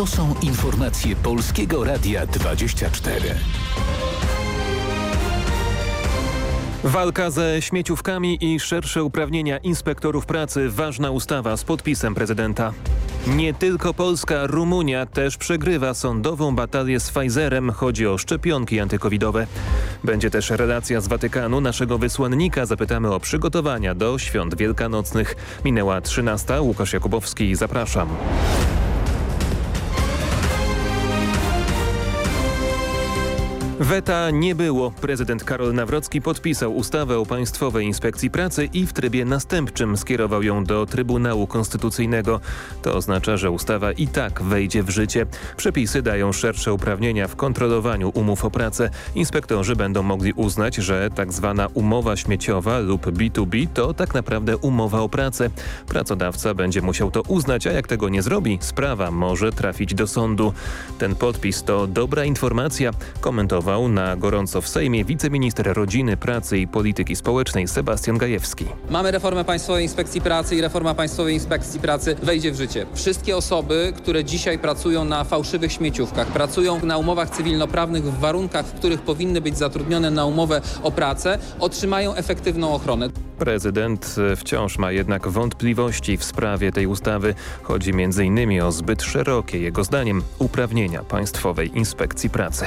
To są informacje Polskiego Radia 24. Walka ze śmieciówkami i szersze uprawnienia inspektorów pracy. Ważna ustawa z podpisem prezydenta. Nie tylko Polska, Rumunia też przegrywa sądową batalię z Pfizerem. Chodzi o szczepionki antykowidowe. Będzie też relacja z Watykanu. Naszego wysłannika zapytamy o przygotowania do świąt wielkanocnych. Minęła 13. Łukasz Jakubowski. Zapraszam. Weta nie było. Prezydent Karol Nawrocki podpisał ustawę o Państwowej Inspekcji Pracy i w trybie następczym skierował ją do Trybunału Konstytucyjnego. To oznacza, że ustawa i tak wejdzie w życie. Przepisy dają szersze uprawnienia w kontrolowaniu umów o pracę. Inspektorzy będą mogli uznać, że tak zwana umowa śmieciowa lub B2B to tak naprawdę umowa o pracę. Pracodawca będzie musiał to uznać, a jak tego nie zrobi, sprawa może trafić do sądu. Ten podpis to dobra informacja, komentował na gorąco w Sejmie wiceminister rodziny, pracy i polityki społecznej Sebastian Gajewski. Mamy reformę Państwowej Inspekcji Pracy i reforma Państwowej Inspekcji Pracy wejdzie w życie. Wszystkie osoby, które dzisiaj pracują na fałszywych śmieciówkach, pracują na umowach cywilnoprawnych w warunkach, w których powinny być zatrudnione na umowę o pracę, otrzymają efektywną ochronę. Prezydent wciąż ma jednak wątpliwości w sprawie tej ustawy. Chodzi m.in. o zbyt szerokie, jego zdaniem, uprawnienia Państwowej Inspekcji Pracy.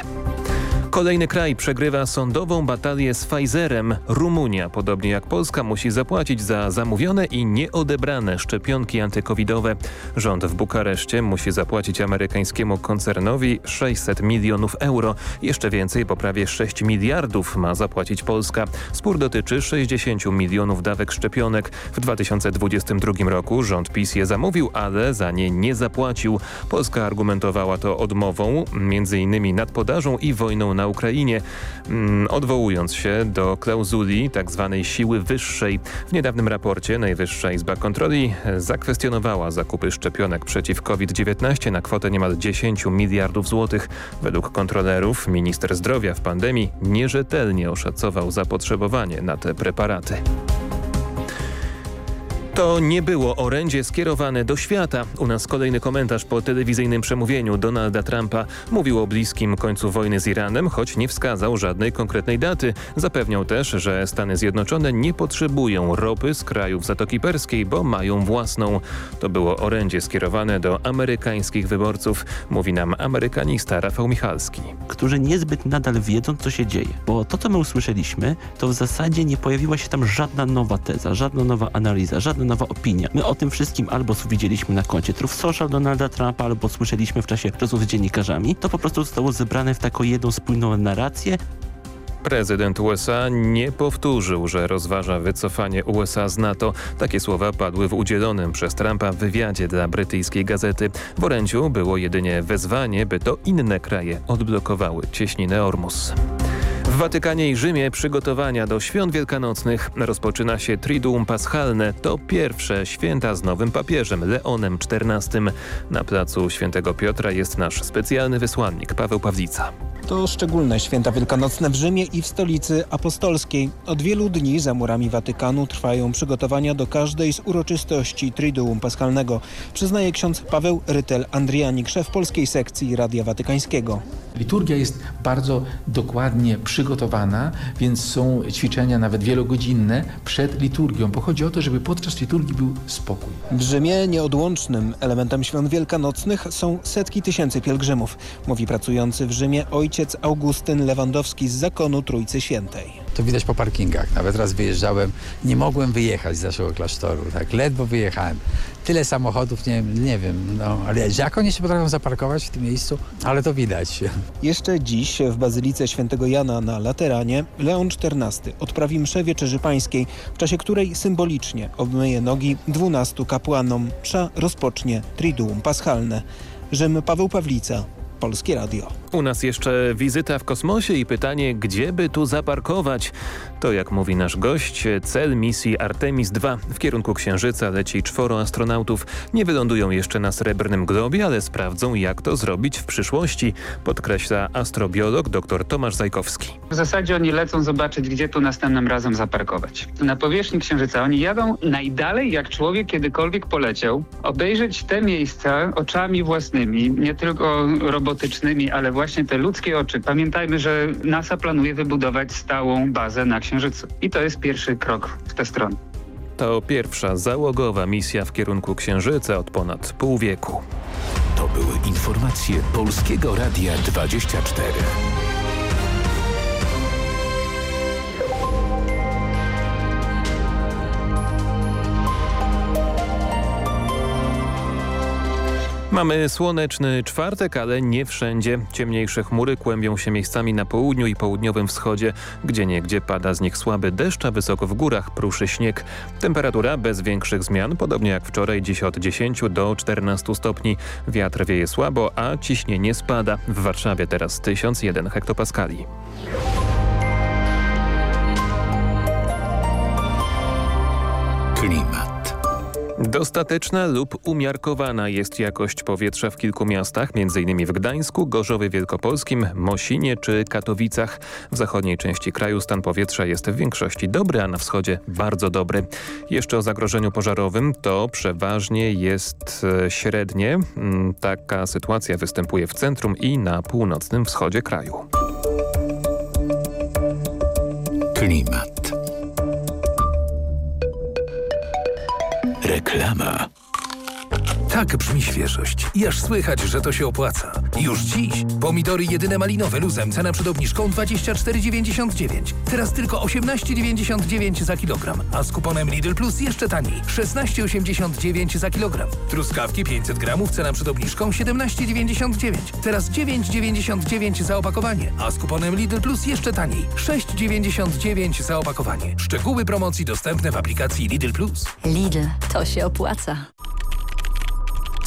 Kolejny kraj przegrywa sądową batalię z Pfizerem. Rumunia, podobnie jak Polska, musi zapłacić za zamówione i nieodebrane szczepionki antykowidowe. Rząd w Bukareszcie musi zapłacić amerykańskiemu koncernowi 600 milionów euro. Jeszcze więcej, po prawie 6 miliardów ma zapłacić Polska. Spór dotyczy 60 milionów dawek szczepionek. W 2022 roku rząd PiS je zamówił, ale za nie nie zapłacił. Polska argumentowała to odmową, m.in. nadpodażą i wojną na Ukrainie, odwołując się do klauzuli tzw. Tak siły wyższej. W niedawnym raporcie Najwyższa Izba Kontroli zakwestionowała zakupy szczepionek przeciw COVID-19 na kwotę niemal 10 miliardów złotych. Według kontrolerów minister zdrowia w pandemii nierzetelnie oszacował zapotrzebowanie na te preparaty. To nie było orędzie skierowane do świata. U nas kolejny komentarz po telewizyjnym przemówieniu Donalda Trumpa. Mówił o bliskim końcu wojny z Iranem, choć nie wskazał żadnej konkretnej daty. Zapewniał też, że Stany Zjednoczone nie potrzebują ropy z krajów Zatoki Perskiej, bo mają własną. To było orędzie skierowane do amerykańskich wyborców, mówi nam amerykanista Rafał Michalski. Którzy niezbyt nadal wiedzą, co się dzieje. Bo to, co my usłyszeliśmy, to w zasadzie nie pojawiła się tam żadna nowa teza, żadna nowa analiza, żadna nowa opinia. My o tym wszystkim albo widzieliśmy na koncie Truth Social Donalda Trumpa, albo słyszeliśmy w czasie rozmów z dziennikarzami. To po prostu zostało zebrane w taką jedną spójną narrację Prezydent USA nie powtórzył, że rozważa wycofanie USA z NATO. Takie słowa padły w udzielonym przez Trumpa wywiadzie dla brytyjskiej gazety. W orędziu było jedynie wezwanie, by to inne kraje odblokowały cieśninę Ormus. W Watykanie i Rzymie przygotowania do świąt wielkanocnych rozpoczyna się Triduum Paschalne. To pierwsze święta z nowym papieżem Leonem XIV. Na placu Świętego Piotra jest nasz specjalny wysłannik Paweł Pawlica. To szczególne święta wielkanocne w Rzymie i w stolicy apostolskiej. Od wielu dni za murami Watykanu trwają przygotowania do każdej z uroczystości Triduum Paschalnego. Przyznaje ksiądz Paweł Rytel Andrianik, szef polskiej sekcji Radia Watykańskiego. Liturgia jest bardzo dokładnie przygotowana, więc są ćwiczenia nawet wielogodzinne przed liturgią, bo chodzi o to, żeby podczas liturgii był spokój. W Rzymie nieodłącznym elementem świąt wielkanocnych są setki tysięcy pielgrzymów, mówi pracujący w Rzymie ojciec Augustyn Lewandowski z zakonu Trójcy Świętej. To widać po parkingach. Nawet raz wyjeżdżałem, nie mogłem wyjechać z naszego klasztoru, tak ledwo wyjechałem. Tyle samochodów, nie, nie wiem, no, ale jak oni się potrafią zaparkować w tym miejscu? Ale to widać. Jeszcze dziś w Bazylice Świętego Jana na Lateranie Leon XIV odprawi mszę Wieczerzy Pańskiej, w czasie której symbolicznie obmyje nogi dwunastu kapłanom. Msza rozpocznie Triduum Paschalne. Rzym Paweł Pawlica, Polskie Radio. U nas jeszcze wizyta w kosmosie i pytanie, gdzie by tu zaparkować? To jak mówi nasz gość, cel misji Artemis II. W kierunku Księżyca leci czworo astronautów. Nie wylądują jeszcze na Srebrnym Globie, ale sprawdzą jak to zrobić w przyszłości, podkreśla astrobiolog dr Tomasz Zajkowski. W zasadzie oni lecą zobaczyć, gdzie tu następnym razem zaparkować. Na powierzchni Księżyca oni jadą najdalej, jak człowiek kiedykolwiek poleciał, obejrzeć te miejsca oczami własnymi, nie tylko robotycznymi, ale właśnie te ludzkie oczy. Pamiętajmy, że NASA planuje wybudować stałą bazę na Księżycu. I to jest pierwszy krok w tę stronę. To pierwsza załogowa misja w kierunku Księżyca od ponad pół wieku. To były informacje Polskiego Radia 24. Mamy słoneczny czwartek, ale nie wszędzie. Ciemniejsze chmury kłębią się miejscami na południu i południowym wschodzie, gdzie niegdzie pada z nich słaby deszcz, a wysoko w górach pruszy śnieg. Temperatura bez większych zmian, podobnie jak wczoraj, dziś od 10 do 14 stopni. Wiatr wieje słabo, a ciśnienie spada. W Warszawie teraz 1001 hektopaskali. Klimat. Dostateczna lub umiarkowana jest jakość powietrza w kilku miastach, m.in. w Gdańsku, Gorzowie Wielkopolskim, Mosinie czy Katowicach. W zachodniej części kraju stan powietrza jest w większości dobry, a na wschodzie bardzo dobry. Jeszcze o zagrożeniu pożarowym to przeważnie jest e, średnie. Mm, Taka sytuacja występuje w centrum i na północnym wschodzie kraju. Klimat. Reklama. Tak brzmi świeżość. I aż słychać, że to się opłaca. Już dziś. Pomidory jedyne malinowe luzem, cena przed obniżką 24,99. Teraz tylko 18,99 za kilogram, a z kuponem Lidl Plus jeszcze taniej. 16,89 za kilogram. Truskawki 500 gramów, cena przed obniżką 17,99. Teraz 9,99 za opakowanie, a z kuponem Lidl Plus jeszcze taniej. 6,99 za opakowanie. Szczegóły promocji dostępne w aplikacji Lidl Plus. Lidl, to się opłaca.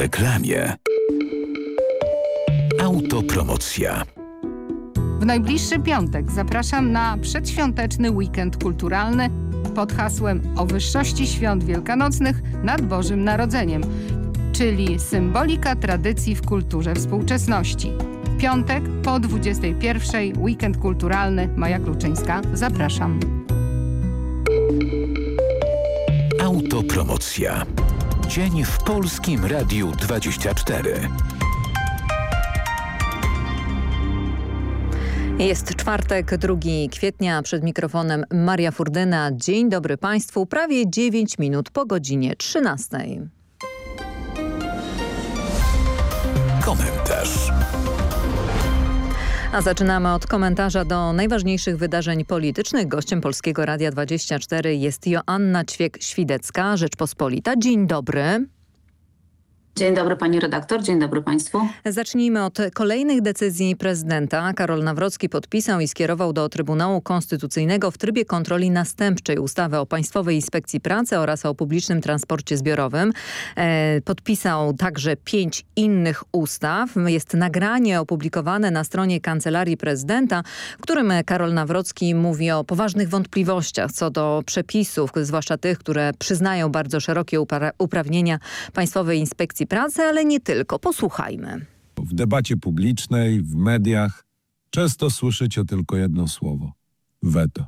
reklamie. Autopromocja. W najbliższy piątek zapraszam na przedświąteczny weekend kulturalny pod hasłem o wyższości świąt wielkanocnych nad Bożym Narodzeniem, czyli symbolika tradycji w kulturze współczesności. Piątek po 21 weekend kulturalny Maja Kluczyńska. Zapraszam. Autopromocja. Dzień w Polskim Radiu 24. Jest czwartek, 2 kwietnia, przed mikrofonem Maria Furdyna. Dzień dobry Państwu, prawie 9 minut po godzinie 13. Komentarz. A zaczynamy od komentarza do najważniejszych wydarzeń politycznych. Gościem Polskiego Radia 24 jest Joanna Ćwiek-Świdecka, Rzeczpospolita. Dzień dobry. Dzień dobry pani redaktor, dzień dobry państwu. Zacznijmy od kolejnych decyzji prezydenta. Karol Nawrocki podpisał i skierował do Trybunału Konstytucyjnego w trybie kontroli następczej ustawy o Państwowej Inspekcji Pracy oraz o publicznym transporcie zbiorowym. E, podpisał także pięć innych ustaw. Jest nagranie opublikowane na stronie Kancelarii Prezydenta, w którym Karol Nawrocki mówi o poważnych wątpliwościach co do przepisów, zwłaszcza tych, które przyznają bardzo szerokie upra uprawnienia Państwowej Inspekcji Pracy, ale nie tylko. Posłuchajmy. W debacie publicznej, w mediach często słyszycie tylko jedno słowo weto.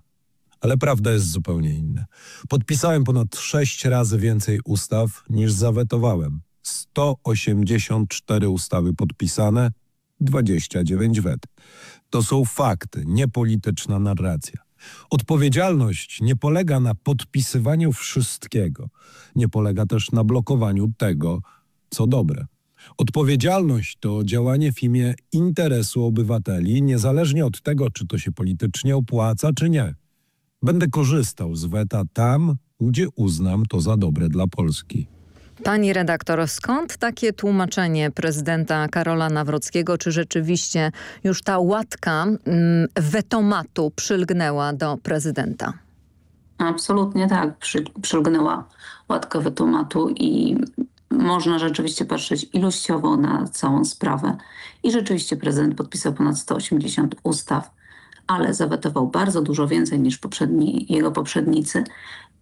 Ale prawda jest zupełnie inna. Podpisałem ponad sześć razy więcej ustaw niż zawetowałem. 184 ustawy podpisane, 29 wet. To są fakty, nie polityczna narracja. Odpowiedzialność nie polega na podpisywaniu wszystkiego. Nie polega też na blokowaniu tego, co dobre. Odpowiedzialność to działanie w imię interesu obywateli, niezależnie od tego, czy to się politycznie opłaca, czy nie. Będę korzystał z weta tam, gdzie uznam to za dobre dla Polski. Pani redaktor, skąd takie tłumaczenie prezydenta Karola Nawrockiego? Czy rzeczywiście już ta łatka mm, wetomatu przylgnęła do prezydenta? Absolutnie tak, Przy, przylgnęła łatka wetomatu i można rzeczywiście patrzeć ilościowo na całą sprawę. I rzeczywiście prezydent podpisał ponad 180 ustaw, ale zawetował bardzo dużo więcej niż poprzedni, jego poprzednicy.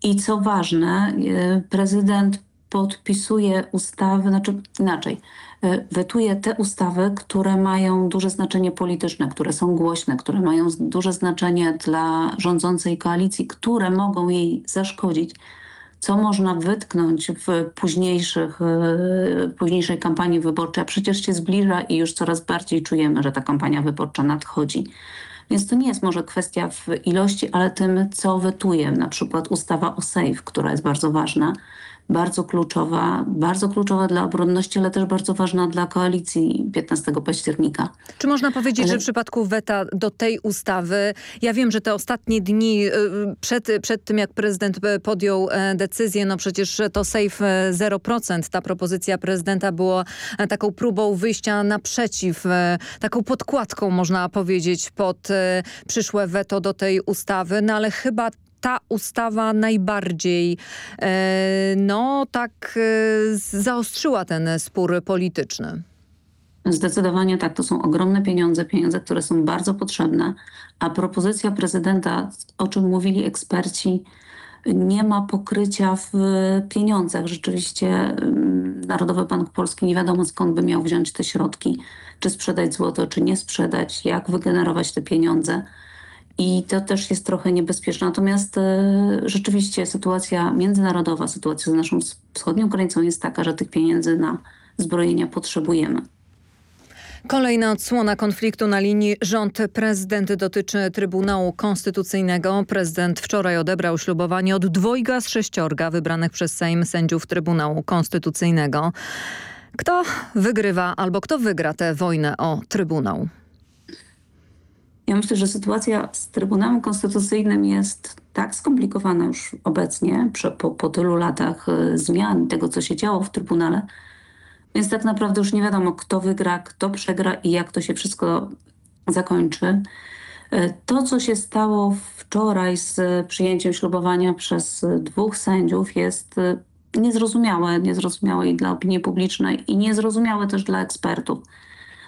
I co ważne, e, prezydent podpisuje ustawy, znaczy inaczej, e, wetuje te ustawy, które mają duże znaczenie polityczne, które są głośne, które mają duże znaczenie dla rządzącej koalicji, które mogą jej zaszkodzić. Co można wytknąć w późniejszych, e, późniejszej kampanii wyborczej, a przecież się zbliża i już coraz bardziej czujemy, że ta kampania wyborcza nadchodzi. Więc to nie jest może kwestia w ilości, ale tym, co wetuje. Na przykład ustawa o SAFE, która jest bardzo ważna, bardzo kluczowa, bardzo kluczowa dla obronności, ale też bardzo ważna dla koalicji 15 października. Czy można powiedzieć, ale... że w przypadku weta do tej ustawy, ja wiem, że te ostatnie dni y, przed, przed tym, jak prezydent y, podjął e, decyzję, no przecież to safe 0%, ta propozycja prezydenta była e, taką próbą wyjścia naprzeciw, e, taką podkładką można powiedzieć pod przyszłe weto do tej ustawy, no ale chyba ta ustawa najbardziej e, no tak e, zaostrzyła ten spór polityczny. Zdecydowanie tak, to są ogromne pieniądze, pieniądze, które są bardzo potrzebne, a propozycja prezydenta, o czym mówili eksperci, nie ma pokrycia w pieniądzach. Rzeczywiście Narodowy Bank Polski nie wiadomo skąd by miał wziąć te środki, czy sprzedać złoto, czy nie sprzedać, jak wygenerować te pieniądze. I to też jest trochę niebezpieczne. Natomiast e, rzeczywiście sytuacja międzynarodowa, sytuacja z naszą wschodnią granicą jest taka, że tych pieniędzy na zbrojenia potrzebujemy. Kolejna odsłona konfliktu na linii rząd-prezydent dotyczy Trybunału Konstytucyjnego. Prezydent wczoraj odebrał ślubowanie od dwojga z sześciorga wybranych przez Sejm sędziów Trybunału Konstytucyjnego. Kto wygrywa albo kto wygra tę wojnę o Trybunał? Ja myślę, że sytuacja z Trybunałem Konstytucyjnym jest tak skomplikowana już obecnie, po, po tylu latach y, zmian tego, co się działo w Trybunale, więc tak naprawdę już nie wiadomo, kto wygra, kto przegra i jak to się wszystko zakończy. Y, to, co się stało wczoraj z przyjęciem ślubowania przez dwóch sędziów jest y, niezrozumiałe, niezrozumiałe i dla opinii publicznej i niezrozumiałe też dla ekspertów.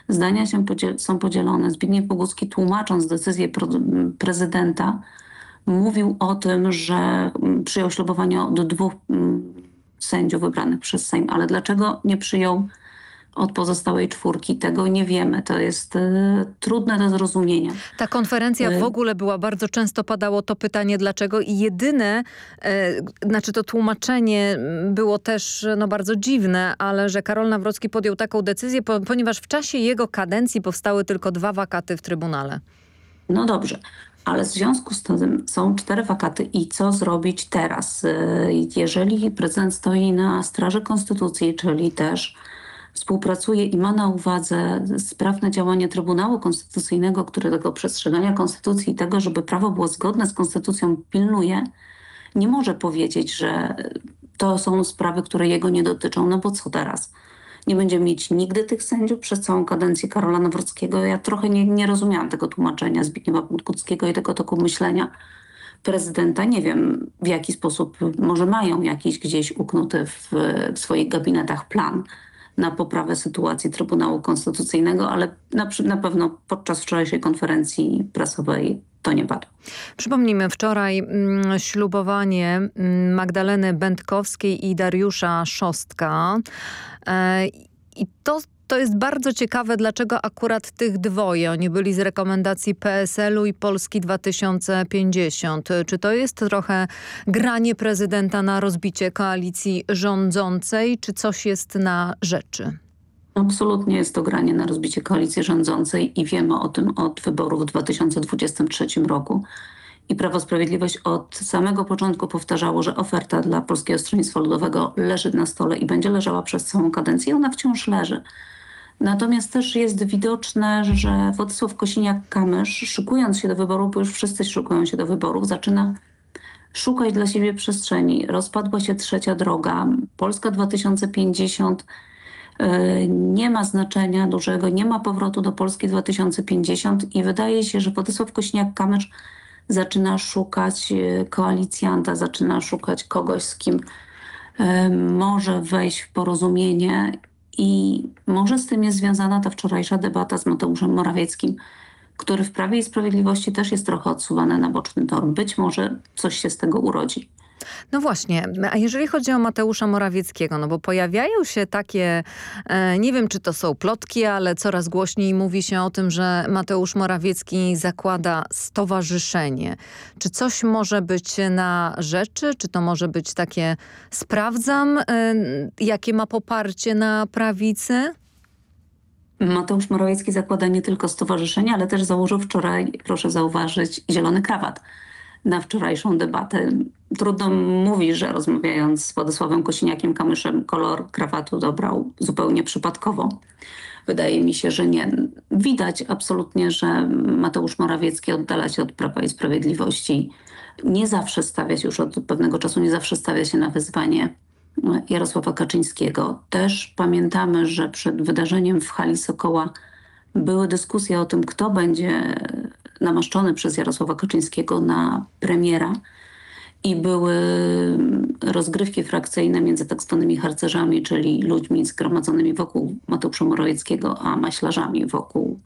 Zdania się podziel są podzielone. Zbigniew Bogucki tłumacząc decyzję prezydenta mówił o tym, że przyjął ślubowanie od dwóch sędziów wybranych przez Sejm, ale dlaczego nie przyjął od pozostałej czwórki. Tego nie wiemy. To jest y, trudne do zrozumienia. Ta konferencja w y, ogóle była, bardzo często padało to pytanie dlaczego i jedyne, y, znaczy to tłumaczenie było też no, bardzo dziwne, ale że Karol Nawrocki podjął taką decyzję, po, ponieważ w czasie jego kadencji powstały tylko dwa wakaty w Trybunale. No dobrze. Ale w związku z tym są cztery wakaty i co zrobić teraz? Jeżeli prezydent stoi na straży konstytucji, czyli też współpracuje i ma na uwadze sprawne działanie Trybunału Konstytucyjnego, który tego przestrzegania Konstytucji i tego, żeby prawo było zgodne z Konstytucją pilnuje, nie może powiedzieć, że to są sprawy, które jego nie dotyczą, no bo co teraz? Nie będzie mieć nigdy tych sędziów przez całą kadencję Karola Nawrockiego. Ja trochę nie, nie rozumiałam tego tłumaczenia Zbigniewa Budkuckiego i tego toku myślenia prezydenta. Nie wiem w jaki sposób, może mają jakiś gdzieś uknuty w, w swoich gabinetach plan na poprawę sytuacji Trybunału Konstytucyjnego, ale na, na pewno podczas wczorajszej konferencji prasowej to nie. Przypomnijmy, wczoraj mm, ślubowanie mm, Magdaleny Będkowskiej i Dariusza Szostka. E, I to to jest bardzo ciekawe, dlaczego akurat tych dwoje. Oni byli z rekomendacji PSL-u i Polski 2050. Czy to jest trochę granie prezydenta na rozbicie koalicji rządzącej, czy coś jest na rzeczy? Absolutnie jest to granie na rozbicie koalicji rządzącej i wiemy o tym od wyborów w 2023 roku. I Prawo Sprawiedliwość od samego początku powtarzało, że oferta dla Polskiego Stronnictwa Ludowego leży na stole i będzie leżała przez całą kadencję. Ona wciąż leży. Natomiast też jest widoczne, że Władysław Kosiniak-Kamysz, szykując się do wyborów, bo już wszyscy szykują się do wyborów, zaczyna szukać dla siebie przestrzeni. Rozpadła się trzecia droga. Polska 2050 e, nie ma znaczenia dużego, nie ma powrotu do Polski 2050 i wydaje się, że Władysław Kosiniak-Kamysz zaczyna szukać e, koalicjanta, zaczyna szukać kogoś, z kim e, może wejść w porozumienie i może z tym jest związana ta wczorajsza debata z Mateuszem Morawieckim, który w Prawie i Sprawiedliwości też jest trochę odsuwany na boczny tor. Być może coś się z tego urodzi. No właśnie, a jeżeli chodzi o Mateusza Morawieckiego, no bo pojawiają się takie, e, nie wiem czy to są plotki, ale coraz głośniej mówi się o tym, że Mateusz Morawiecki zakłada stowarzyszenie. Czy coś może być na rzeczy? Czy to może być takie, sprawdzam, e, jakie ma poparcie na prawicy? Mateusz Morawiecki zakłada nie tylko stowarzyszenie, ale też założył wczoraj, proszę zauważyć, zielony krawat na wczorajszą debatę. Trudno mówić, że rozmawiając z Władysławem Kosiniakiem-Kamyszem kolor krawatu dobrał zupełnie przypadkowo. Wydaje mi się, że nie. Widać absolutnie, że Mateusz Morawiecki oddala się od Prawa i Sprawiedliwości. Nie zawsze stawia się, już od pewnego czasu nie zawsze stawia się na wyzwanie Jarosława Kaczyńskiego. Też pamiętamy, że przed wydarzeniem w hali Sokoła były dyskusje o tym, kto będzie namaszczony przez Jarosława Kaczyńskiego na premiera i były rozgrywki frakcyjne między tak zwanymi harcerzami, czyli ludźmi zgromadzonymi wokół Mateusza Morawieckiego, a maślarzami wokół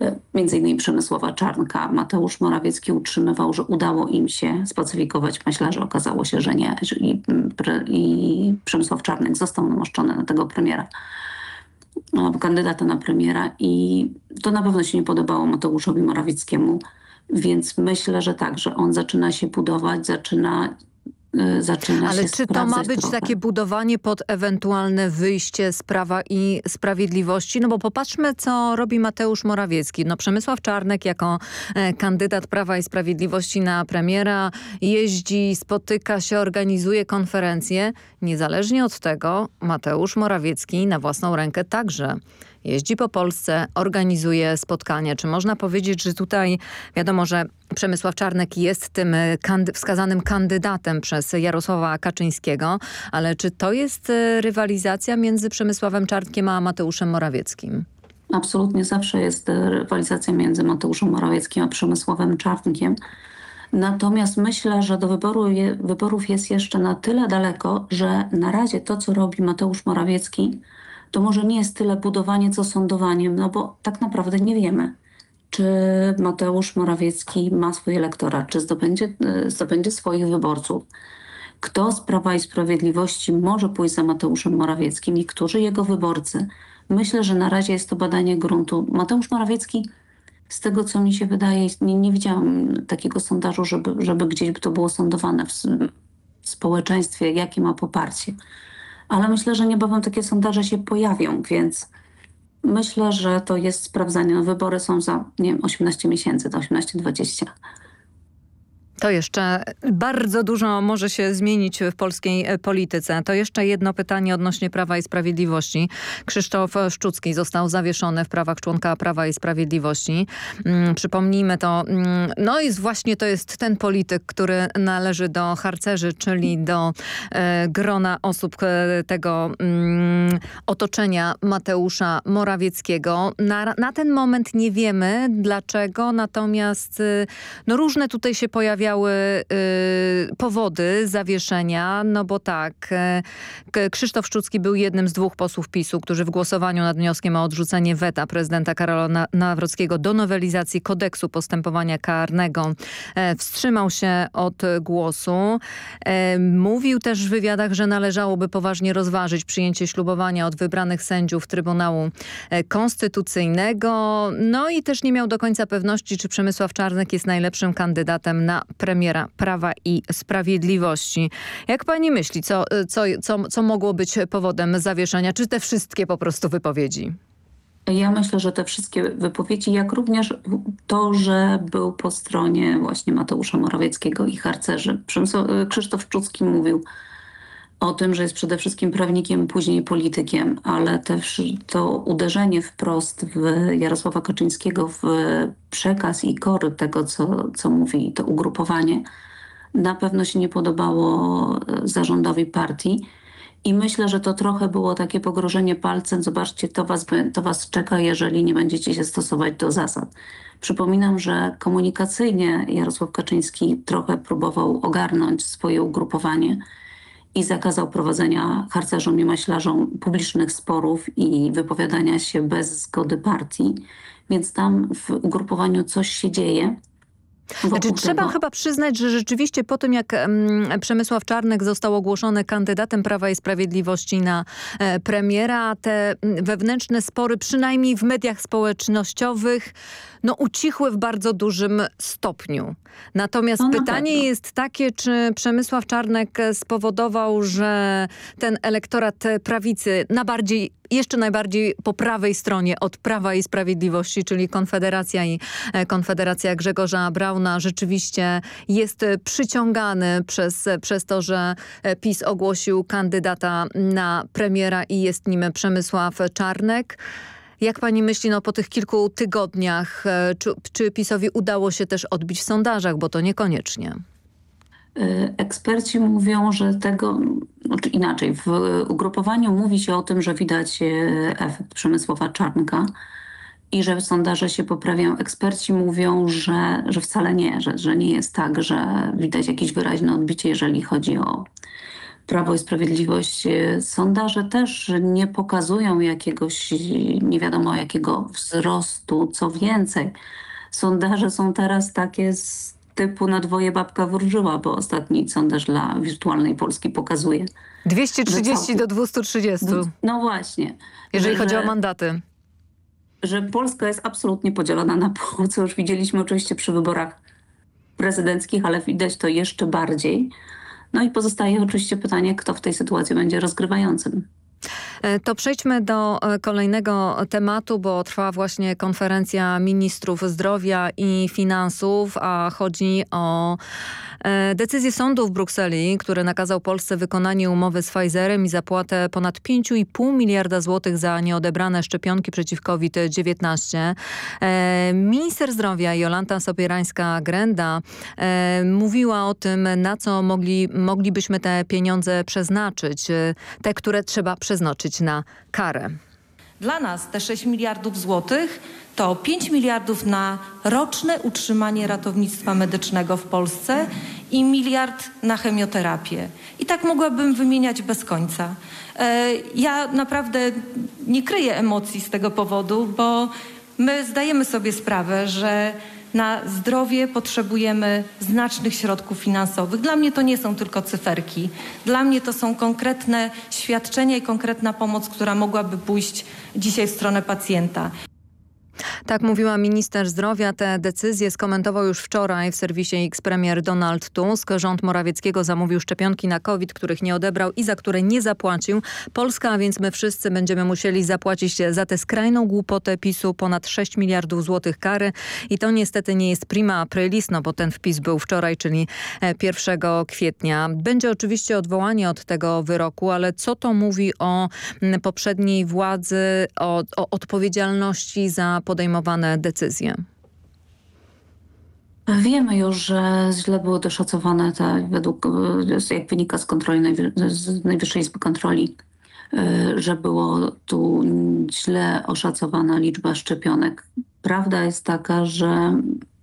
e, między innymi Przemysława Czarnka. Mateusz Morawiecki utrzymywał, że udało im się spacyfikować maślarzy. Okazało się, że nie. I, i Przemysław Czarnek został namaszczony na tego premiera kandydata na premiera i to na pewno się nie podobało Mateuszowi Morawieckiemu, więc myślę, że tak, że on zaczyna się budować, zaczyna zaczyna Ale się czy to ma być trochę. takie budowanie pod ewentualne wyjście z Prawa i Sprawiedliwości? No bo popatrzmy, co robi Mateusz Morawiecki. No Przemysław Czarnek jako e, kandydat Prawa i Sprawiedliwości na premiera jeździ, spotyka się, organizuje konferencje. Niezależnie od tego Mateusz Morawiecki na własną rękę także jeździ po Polsce, organizuje spotkania. Czy można powiedzieć, że tutaj wiadomo, że Przemysław Czarnek jest tym e, kandy wskazanym kandydatem przez Jarosława Kaczyńskiego, ale czy to jest e, rywalizacja między Przemysławem Czarnkiem a Mateuszem Morawieckim? Absolutnie zawsze jest e, rywalizacja między Mateuszem Morawieckim a Przemysławem Czarnkiem. Natomiast myślę, że do wyboru je, wyborów jest jeszcze na tyle daleko, że na razie to, co robi Mateusz Morawiecki, to może nie jest tyle budowanie, co sądowaniem, no bo tak naprawdę nie wiemy, czy Mateusz Morawiecki ma swój elektorat, czy zdobędzie, e, zdobędzie swoich wyborców. Kto z Prawa i Sprawiedliwości może pójść za Mateuszem Morawieckim i którzy jego wyborcy. Myślę, że na razie jest to badanie gruntu. Mateusz Morawiecki, z tego co mi się wydaje, nie, nie widziałam takiego sondażu, żeby, żeby gdzieś to było sądowane w, w społeczeństwie, jakie ma poparcie ale myślę, że niebawem takie sondaże się pojawią, więc myślę, że to jest sprawdzanie. Wybory są za, nie wiem, 18 miesięcy, to 18-20. To jeszcze bardzo dużo może się zmienić w polskiej e, polityce. To jeszcze jedno pytanie odnośnie Prawa i Sprawiedliwości. Krzysztof Szczucki został zawieszony w prawach członka Prawa i Sprawiedliwości. Hmm, przypomnijmy to, hmm, no jest właśnie to jest ten polityk, który należy do harcerzy, czyli do e, grona osób e, tego hmm, otoczenia Mateusza Morawieckiego. Na, na ten moment nie wiemy dlaczego, natomiast e, no różne tutaj się pojawiają przedstawiały y, powody zawieszenia, no bo tak, y, Krzysztof Szczucki był jednym z dwóch posłów PiSu, którzy w głosowaniu nad wnioskiem o odrzucenie weta prezydenta Karola Nawrockiego do nowelizacji kodeksu postępowania karnego e, wstrzymał się od głosu. E, mówił też w wywiadach, że należałoby poważnie rozważyć przyjęcie ślubowania od wybranych sędziów Trybunału e, Konstytucyjnego. No i też nie miał do końca pewności, czy Przemysław Czarnek jest najlepszym kandydatem na premiera Prawa i Sprawiedliwości. Jak pani myśli, co, co, co, co mogło być powodem zawieszenia? Czy te wszystkie po prostu wypowiedzi? Ja myślę, że te wszystkie wypowiedzi, jak również to, że był po stronie właśnie Mateusza Morawieckiego i harcerzy. Krzysztof Szczucki mówił o tym, że jest przede wszystkim prawnikiem, później politykiem, ale też to uderzenie wprost w Jarosława Kaczyńskiego w przekaz i kory tego, co, co mówi to ugrupowanie, na pewno się nie podobało zarządowi partii. I myślę, że to trochę było takie pogrożenie palcem. Zobaczcie, to was, to was czeka, jeżeli nie będziecie się stosować do zasad. Przypominam, że komunikacyjnie Jarosław Kaczyński trochę próbował ogarnąć swoje ugrupowanie i zakazał prowadzenia harcerzom i maślarzom publicznych sporów i wypowiadania się bez zgody partii. Więc tam w ugrupowaniu coś się dzieje. Znaczy, trzeba chyba przyznać, że rzeczywiście po tym jak Przemysław Czarnek został ogłoszony kandydatem Prawa i Sprawiedliwości na e, premiera, te wewnętrzne spory przynajmniej w mediach społecznościowych no, ucichły w bardzo dużym stopniu. Natomiast no, pytanie pewno. jest takie, czy Przemysław Czarnek spowodował, że ten elektorat prawicy na bardziej jeszcze najbardziej po prawej stronie od Prawa i Sprawiedliwości, czyli Konfederacja i e, Konfederacja Grzegorza Brauna rzeczywiście jest przyciągany przez, przez to, że PiS ogłosił kandydata na premiera i jest nim Przemysław Czarnek. Jak pani myśli, no po tych kilku tygodniach, e, czy, czy PiSowi udało się też odbić w sondażach, bo to niekoniecznie? E, eksperci mówią, że tego, znaczy inaczej, w ugrupowaniu mówi się o tym, że widać e, efekt Przemysława Czarnka i że sondaże się poprawiają. Eksperci mówią, że, że wcale nie, że, że nie jest tak, że widać jakieś wyraźne odbicie, jeżeli chodzi o Prawo i Sprawiedliwość. E, sondaże też nie pokazują jakiegoś nie wiadomo jakiego wzrostu. Co więcej, sondaże są teraz takie z typu na dwoje babka wróżyła, bo ostatni sondaż dla wirtualnej Polski pokazuje. 230 do 230. No właśnie. Jeżeli że, chodzi o mandaty. Że Polska jest absolutnie podzielona na pół, co już widzieliśmy oczywiście przy wyborach prezydenckich, ale widać to jeszcze bardziej. No i pozostaje oczywiście pytanie, kto w tej sytuacji będzie rozgrywającym. E, to przejdźmy do e, kolejnego tematu, bo trwa właśnie konferencja ministrów zdrowia i finansów, a chodzi o e, decyzję sądu w Brukseli, który nakazał Polsce wykonanie umowy z Pfizerem i zapłatę ponad 5,5 miliarda złotych za nieodebrane szczepionki przeciw COVID-19. Minister zdrowia Jolanta Sobierańska-Grenda mówiła o tym, na co mogli, moglibyśmy te pieniądze przeznaczyć. Te, które trzeba przeznaczyć na karę. Dla nas te 6 miliardów złotych to 5 miliardów na roczne utrzymanie ratownictwa medycznego w Polsce i miliard na chemioterapię. I tak mogłabym wymieniać bez końca. E, ja naprawdę nie kryję emocji z tego powodu, bo my zdajemy sobie sprawę, że na zdrowie potrzebujemy znacznych środków finansowych. Dla mnie to nie są tylko cyferki. Dla mnie to są konkretne świadczenia i konkretna pomoc, która mogłaby pójść dzisiaj w stronę pacjenta. Tak mówiła minister zdrowia. Te decyzje skomentował już wczoraj w serwisie X premier Donald Tusk. Rząd Morawieckiego zamówił szczepionki na COVID, których nie odebrał i za które nie zapłacił. Polska, a więc my wszyscy będziemy musieli zapłacić za tę skrajną głupotę PiSu ponad 6 miliardów złotych kary. I to niestety nie jest prima aprilis, no bo ten wpis był wczoraj, czyli 1 e, kwietnia. Będzie oczywiście odwołanie od tego wyroku, ale co to mówi o poprzedniej władzy, o, o odpowiedzialności za podejmowane decyzje? Wiemy już, że źle były doszacowane te, według, jak wynika z kontroli z Najwyższej Izby Kontroli, y, że było tu źle oszacowana liczba szczepionek. Prawda jest taka, że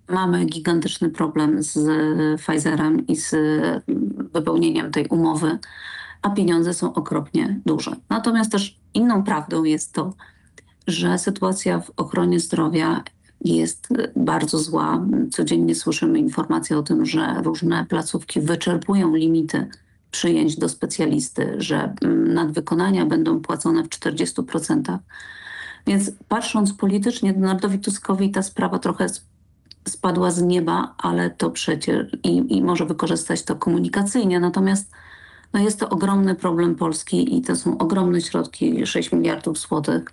mamy gigantyczny problem z Pfizerem i z wypełnieniem tej umowy, a pieniądze są okropnie duże. Natomiast też inną prawdą jest to, że sytuacja w ochronie zdrowia jest bardzo zła. Codziennie słyszymy informacje o tym, że różne placówki wyczerpują limity przyjęć do specjalisty, że nadwykonania będą płacone w 40%. Więc patrząc politycznie, Donaldowi Tuskowi ta sprawa trochę spadła z nieba, ale to przecież i, i może wykorzystać to komunikacyjnie. Natomiast no jest to ogromny problem Polski i to są ogromne środki, 6 miliardów złotych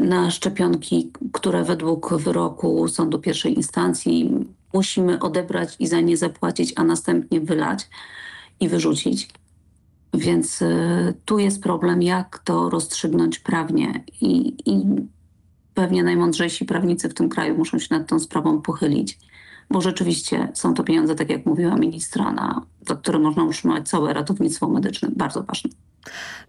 na szczepionki, które według wyroku sądu pierwszej instancji musimy odebrać i za nie zapłacić, a następnie wylać i wyrzucić. Więc y, tu jest problem, jak to rozstrzygnąć prawnie i, i pewnie najmądrzejsi prawnicy w tym kraju muszą się nad tą sprawą pochylić, bo rzeczywiście są to pieniądze, tak jak mówiła ministra, na, za które można utrzymać całe ratownictwo medyczne. Bardzo ważne.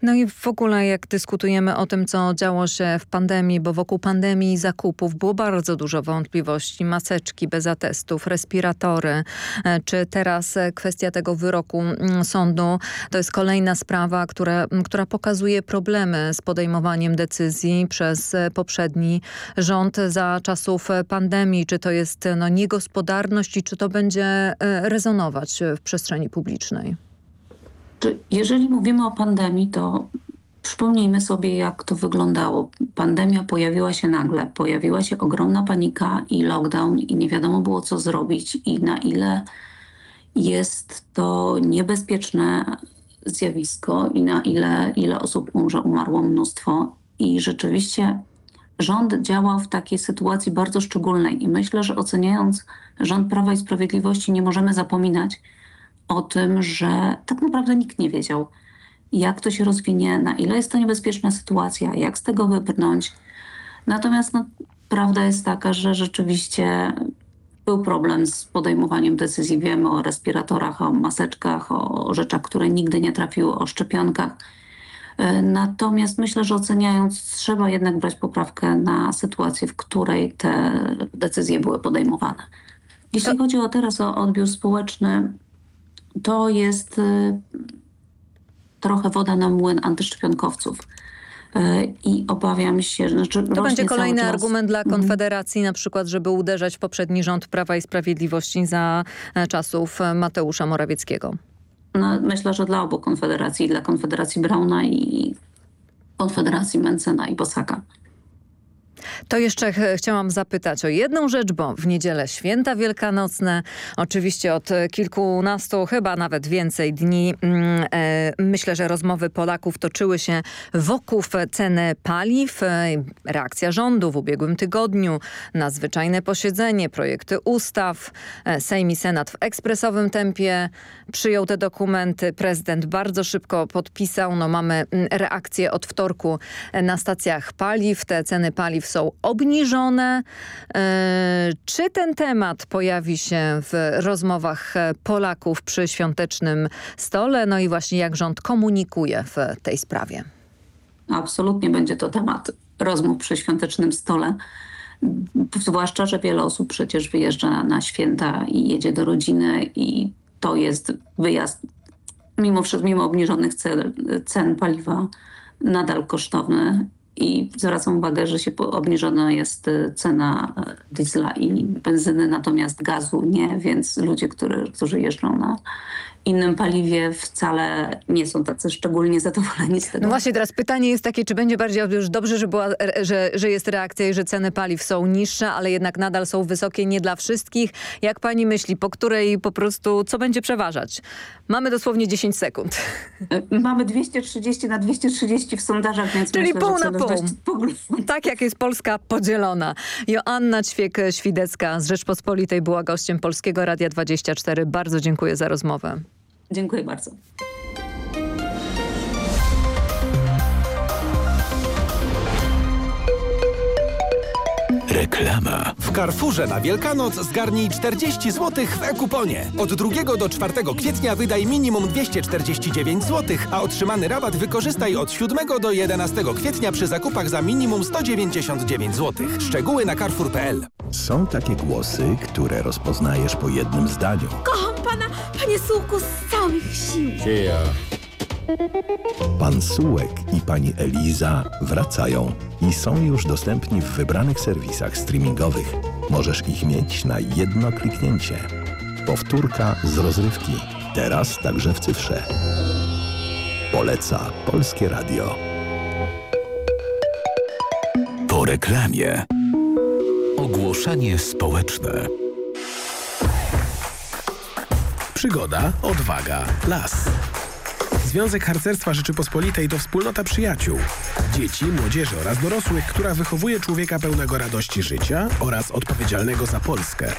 No i w ogóle jak dyskutujemy o tym, co działo się w pandemii, bo wokół pandemii zakupów było bardzo dużo wątpliwości. Maseczki bez atestów, respiratory, e, czy teraz e, kwestia tego wyroku mm, sądu, to jest kolejna sprawa, która, która pokazuje problemy z podejmowaniem decyzji przez e, poprzedni rząd za czasów pandemii. Czy to jest no, niegospodarność i czy to będzie rezonować w przestrzeni publicznej? Jeżeli mówimy o pandemii, to przypomnijmy sobie, jak to wyglądało. Pandemia pojawiła się nagle, pojawiła się ogromna panika i lockdown i nie wiadomo było, co zrobić i na ile jest to niebezpieczne zjawisko i na ile, ile osób umrze, umarło mnóstwo. I rzeczywiście rząd działał w takiej sytuacji bardzo szczególnej i myślę, że oceniając rząd Prawa i Sprawiedliwości nie możemy zapominać, o tym, że tak naprawdę nikt nie wiedział, jak to się rozwinie, na ile jest to niebezpieczna sytuacja, jak z tego wybrnąć. Natomiast no, prawda jest taka, że rzeczywiście był problem z podejmowaniem decyzji. Wiemy o respiratorach, o maseczkach, o rzeczach, które nigdy nie trafiły, o szczepionkach. Natomiast myślę, że oceniając, trzeba jednak brać poprawkę na sytuację, w której te decyzje były podejmowane. Jeśli chodzi o teraz o odbiór społeczny, to jest y, trochę woda na młyn antyszczepionkowców. Y, I obawiam się, że... Znaczy to będzie kolejny argument dla mhm. Konfederacji, na przykład, żeby uderzać w poprzedni rząd Prawa i Sprawiedliwości za e, czasów e, Mateusza Morawieckiego. No, myślę, że dla obu Konfederacji, dla Konfederacji Brauna i Konfederacji Mencena i Bosaka. To jeszcze chciałam zapytać o jedną rzecz, bo w niedzielę święta wielkanocne, oczywiście od kilkunastu, chyba nawet więcej dni, mm, e, myślę, że rozmowy Polaków toczyły się wokół ceny paliw. E, reakcja rządu w ubiegłym tygodniu, nadzwyczajne posiedzenie, projekty ustaw. E, Sejm i Senat w ekspresowym tempie przyjął te dokumenty. Prezydent bardzo szybko podpisał. No mamy mm, reakcję od wtorku na stacjach paliw. Te ceny paliw są obniżone. E, czy ten temat pojawi się w rozmowach Polaków przy świątecznym stole? No i właśnie jak rząd komunikuje w tej sprawie? Absolutnie będzie to temat rozmów przy świątecznym stole. Zwłaszcza, że wiele osób przecież wyjeżdża na święta i jedzie do rodziny i to jest wyjazd mimo, mimo obniżonych cen, cen paliwa nadal kosztowny i zwracam uwagę, że się obniżona jest y, cena y, diesla i benzyny, natomiast gazu nie, więc ludzie, którzy, którzy jeżdżą na innym paliwie wcale nie są tacy szczególnie zadowoleni z tego. No właśnie teraz pytanie jest takie, czy będzie bardziej już dobrze, że, była, że, że jest reakcja i że ceny paliw są niższe, ale jednak nadal są wysokie nie dla wszystkich. Jak pani myśli, po której po prostu co będzie przeważać? Mamy dosłownie 10 sekund. E, mamy 230 na 230 w sondażach, więc Czyli myślę, pół na pół. Tak jak jest Polska podzielona. Joanna Ćwiek-Świdecka z Rzeczpospolitej była gościem Polskiego Radia 24. Bardzo dziękuję za rozmowę. Dziękuję bardzo. Reklama. W Carrefourze na Wielkanoc zgarnij 40 zł w e-kuponie. Od 2 do 4 kwietnia wydaj minimum 249 zł, a otrzymany rabat wykorzystaj od 7 do 11 kwietnia przy zakupach za minimum 199 zł. Szczegóły na carrefour.pl. Są takie głosy, które rozpoznajesz po jednym zdaniu. Kocham pana, panie Sułku, z całych sił. Pan Sułek i pani Eliza wracają i są już dostępni w wybranych serwisach streamingowych. Możesz ich mieć na jedno kliknięcie. Powtórka z rozrywki. Teraz także w cyfrze. Poleca Polskie Radio. Po reklamie. Ogłoszenie społeczne. Przygoda, odwaga, las. Związek Harcerstwa Rzeczypospolitej to wspólnota przyjaciół, dzieci, młodzieży oraz dorosłych, która wychowuje człowieka pełnego radości życia oraz odpowiedzialnego za Polskę.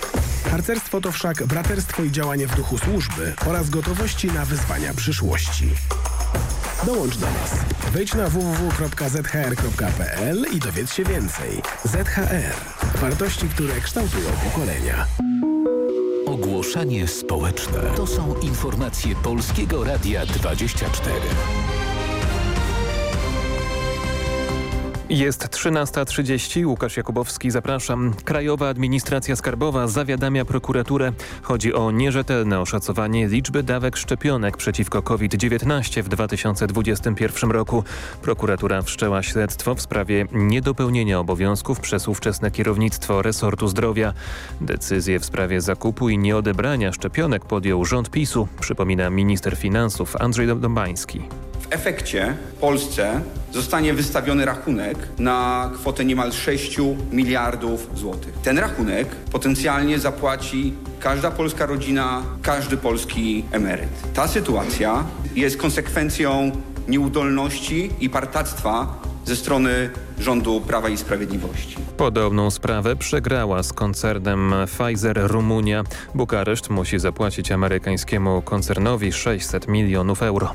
Harcerstwo to wszak braterstwo i działanie w duchu służby oraz gotowości na wyzwania przyszłości. Dołącz do nas. Wejdź na www.zhr.pl i dowiedz się więcej. ZHR. Wartości, które kształtują pokolenia. Ogłoszenie społeczne. To są informacje Polskiego Radia 24. Jest 13.30. Łukasz Jakubowski, zapraszam. Krajowa Administracja Skarbowa zawiadamia prokuraturę. Chodzi o nierzetelne oszacowanie liczby dawek szczepionek przeciwko COVID-19 w 2021 roku. Prokuratura wszczęła śledztwo w sprawie niedopełnienia obowiązków przez ówczesne kierownictwo resortu zdrowia. Decyzję w sprawie zakupu i nieodebrania szczepionek podjął rząd PiSu, przypomina minister finansów Andrzej Domański. W efekcie Polsce zostanie wystawiony rachunek na kwotę niemal 6 miliardów złotych. Ten rachunek potencjalnie zapłaci każda polska rodzina, każdy polski emeryt. Ta sytuacja jest konsekwencją nieudolności i partactwa ze strony rządu Prawa i Sprawiedliwości. Podobną sprawę przegrała z koncernem Pfizer Rumunia. Bukareszt musi zapłacić amerykańskiemu koncernowi 600 milionów euro.